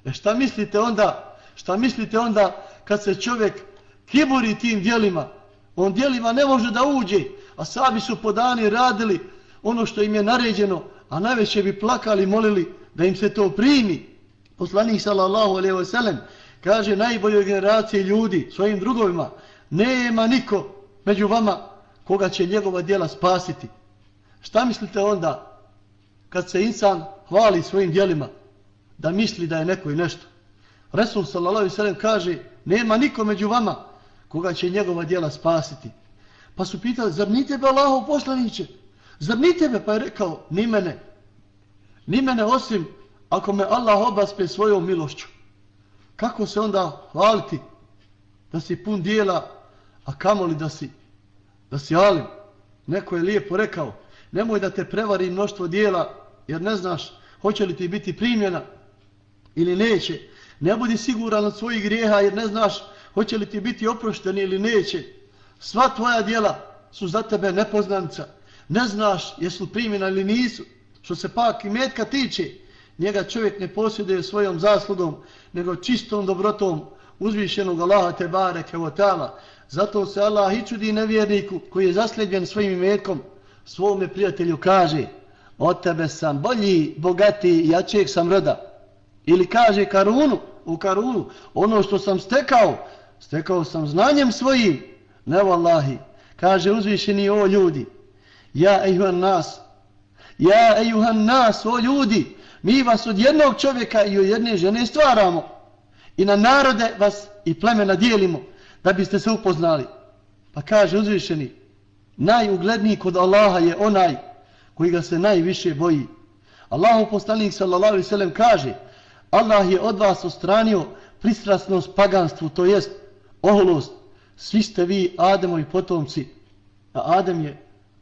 E šta mislite onda, šta mislite onda kad se čovjek kiburi tim djelima, on djelima ne može da uđe, a sami su po dani radili ono što im je naređeno, a najveće bi plakali, molili da im se to primi. Poslanik sallallahu alaihi wa sallam kaže najboljoj generaciji ljudi svojim drugovima, nema niko među vama koga će njegova djela spasiti. Šta mislite onda kad se insan hvali svojim djelima da misli da je neko i nešto? Resul sallallahu alaihi wa sallam kaže nema niko među vama koga će njegova djela spasiti. Pa su pitali, zar ni tebe Allahov poslaniće? Zar ni tebe? Pa je rekao, ni mene. Ni mene osim ako me Allah obaspe svojom milošću. Kako se onda hvaliti da si pun dijela, a kamoli da si, da si alim? Neko je lijepo rekao, nemoj da te prevari mnoštvo dijela, jer ne znaš hoće li ti biti primljena ili neće. Ne budi siguran od svojih grijeha, jer ne znaš hoće li ti biti oprošteni ili neće. Sva tvoja dijela su za tebe nepoznanica. Ne znaš jesu primjena ili nisu. Što se pak i metka tiče, njega čovjek ne posjeduje svojom zaslugom, nego čistom dobrotom uzvišenog Allaha te bareke o tala. Zato se Allah i čudi nevjerniku koji je zasljedjen svojim metkom, svome prijatelju kaže od tebe sam bolji, bogatiji, jačijeg sam roda. Ili kaže Karunu, u Karunu, ono što sam stekao, stekao sam znanjem svojim. Ne vallahi, kaže uzvišeni o ljudi, ja ejuhan nas, ja ejuhan nas, o ljudi, mi vas od jednog čovjeka i od jedne žene stvaramo i na narode vas i plemena dijelimo da biste se upoznali. Pa kaže uzvišeni, najugledniji kod Allaha je onaj koji ga se najviše boji. Allahu poslanik sallallahu alejhi ve sellem kaže: Allah je od vas ostranio pristrasnost paganstvu, to jest oholost. Svi ste vi Ademovi potomci, a Adem je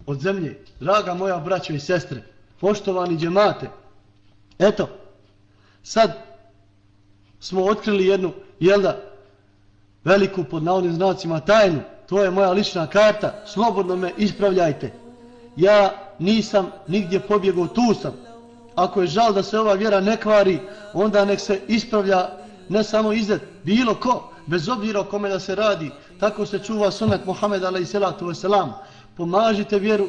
od zemlje. Draga moja braćo i sestre, poštovani džemate, eto, sad smo otkrili jednu, jel da, veliku pod navodnim znacima tajnu, to je moja lična karta, slobodno me ispravljajte. Ja nisam nigdje pobjegao, tu sam. Ako je žal da se ova vjera ne kvari, onda nek se ispravlja ne samo izet, bilo ko, bez obzira o kome da se radi. Tako se čuva sunet Muhammed a.s. Pomažite vjeru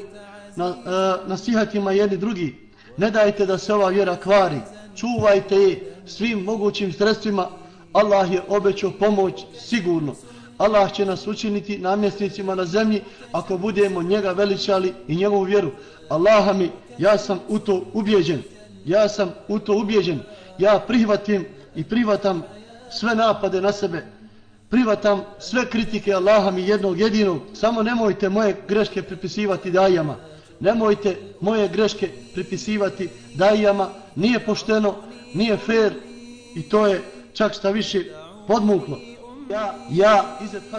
na, e, uh, nasihatima jedni drugi. Ne dajte da se ova vjera kvari. Čuvajte je svim mogućim sredstvima. Allah je obećao pomoć sigurno. Allah će nas učiniti namjesnicima na zemlji ako budemo njega veličali i njegovu vjeru. Allaha mi, ja sam u to ubjeđen. Ja sam u to ubjeđen. Ja prihvatim i prihvatam sve napade na sebe. Privatam sve kritike Allaha mi jednog jedinog. Samo nemojte moje greške pripisivati dajama. Nemojte moje greške pripisivati dajama. Nije pošteno, nije fair i to je čak šta više podmuklo ja,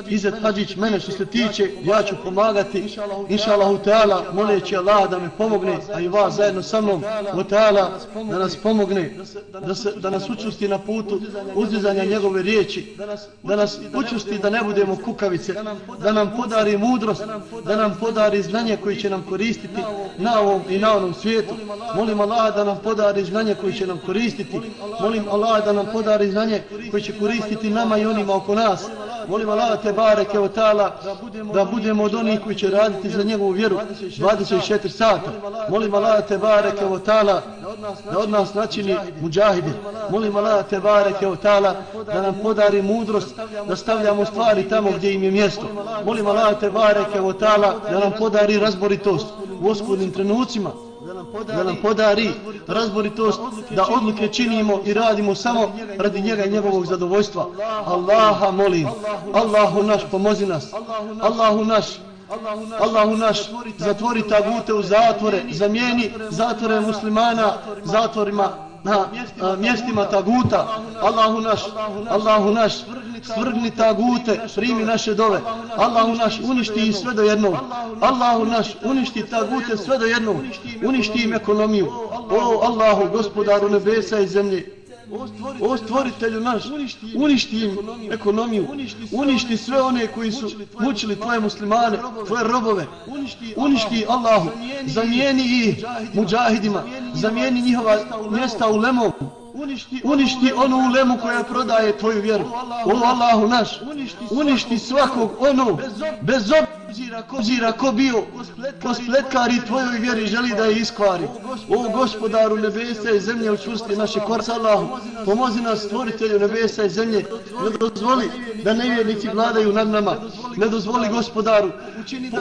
Izet Hadžić, mene što se tiče, ja ću pomagati, inša Allahu Teala, moleći Allah da me pomogne, a i vas zajedno sa mnom, o Teala, da nas pomogne, da, se, da nas učusti na putu uzdizanja njegove riječi, da nas učusti da ne budemo kukavice, da nam podari mudrost, da nam podari znanje koji će nam koristiti na ovom i na onom svijetu. Molim Allah da nam podari znanje koji će nam koristiti, molim Allah da nam podari znanje koji će koristiti nama i onima oko nas. Molim Allah te bareke o tala da budemo od onih koji će raditi za njegovu vjeru 24 sata. Molim Allah te bareke o tala da od nas načini muđahide. Molim Allah te bareke o tala da nam podari mudrost da stavljamo stvari tamo gdje im je mjesto. Molim Allah te bareke o tala da nam podari razboritost u oskudnim trenucima da nam podari razboritost da odluke činimo i radimo samo radi njega i njegovog zadovoljstva. Allaha molim, Allahu naš pomozi nas, Allahu naš. Allahu naš. Zatvori tagute u zatvore, zamijeni zatvore muslimana zatvorima na mjestima taguta. Allahu naš, Allahu naš, svrgni tagute, primi naše dove. Allahu naš, uništi ih sve do jednog. Allahu naš, uništi tagute sve do jednog. Uništi im ekonomiju. O Allahu, gospodaru nebesa i zemlje, O stvoritelju naš, uništi im ekonomiju, uništi sve one koji su mučili tvoje muslimane, tvoje robove, uništi Allahu, zamijeni ih muđahidima, zamijeni njihova mjesta u lemovu uništi onu ulemu koja prodaje tvoju vjeru. O Allahu naš, uništi svakog onu, bez obzira ko bio, ko spletkari tvojoj vjeri želi da je iskvari. O gospodaru nebesa i zemlje učvrsti naše korca Allahu, pomozi nas stvoritelju nebesa i zemlje, ne dozvoli da nevjernici vladaju nad nama, ne dozvoli gospodaru,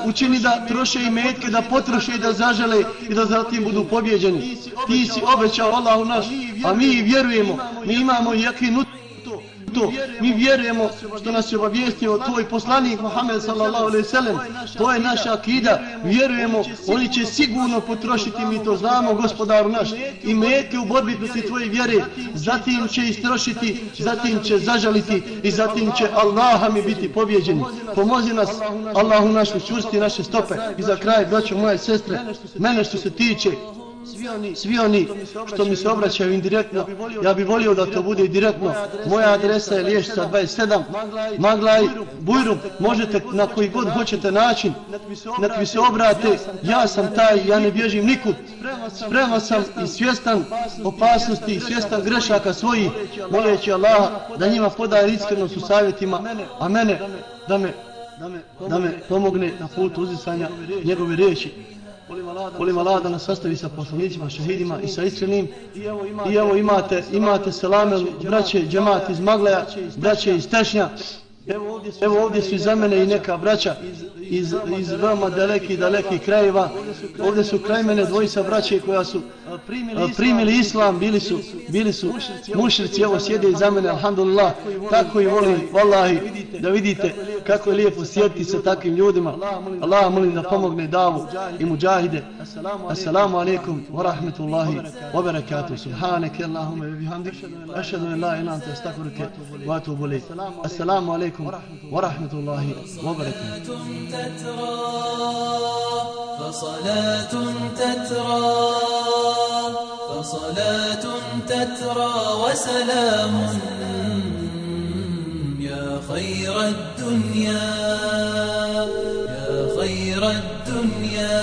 učini da troše i metke, da potroše i da zažele i da zatim budu pobjeđeni. Ti si obećao Allahu naš, a mi vjerujemo, mi imamo jakin to. Mi vjerujemo što nas je obavijestio tvoj poslanik Muhammed sallallahu alejhi ve sellem. To je naša akida. Vjerujemo, oni će sigurno potrošiti, mi to znamo, gospodaru naš. I meke u borbi proti tvoje vjere, zatim će istrošiti, zatim će zažaliti i zatim će Allaha mi biti pobjeđeni. Pomozi nas, Allahu naš, učvrsti naše stope. I za kraj, braćo moje sestre, mene što se tiče, svi oni što mi se obraćaju indirektno, ja bih volio da to bude direktno. Moja adresa je Liještica 27, Maglaj, Bujrum, možete na koji god hoćete način, nek mi se obrate, ja sam taj, ja ne bježim nikud. Spreman sam i svjestan opasnosti i svjestan grešaka svojih, moleći Allaha da njima podaje iskrenost u savjetima, a mene da me da me pomogne. na putu uzisanja njegove riječi. Volim Allah da nas sastavi sa poslanicima, šehidima i sa iskrenim. I evo imate, imate selame, braće, džemat iz Magleja, braće iz Tešnja. Evo ovdje su za mene i neka braća iz, iz veoma daleki daleki krajeva. Ovdje su kraj mene dvojica braće koja su primili islam, bili su, bili su mušrici, evo sjede za mene, alhamdulillah, tako i volim, vallahi, da vidite kako je lijepo sjediti sa takvim ljudima. Allah molim da pomogne davu i muđahide. Assalamu alaikum wa rahmetullahi wa barakatuh. Subhaneke Allahume bihamdik. La ilaha illa anta astaghfiruka wa atubu ilayk. Assalamu alaikum wa rahmetullahi wa barakatuh. فصلاة تترى فصلاة تترى وسلام يا خير الدنيا يا خير الدنيا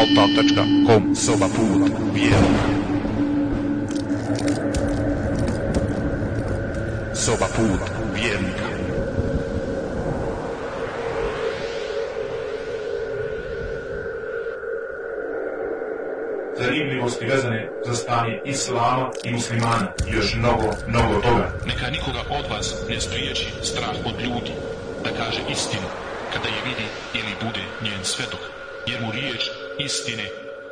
www.paltal.com Soba put vjeru Soba put vjernika Zanimljivosti vezane za stanje islama i muslimana. I još mnogo, mnogo toga. Neka nikoga od vas ne spriječi strah od ljudi da kaže istinu kada je vidi ili bude njen svedok, jer mu riječ istine.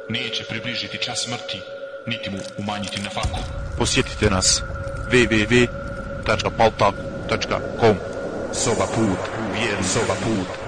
Neće približiti čas smrti, niti mu umanjiti na faku. Posjetite nas. www.paltak.com Soba put. Vjer, Soba put.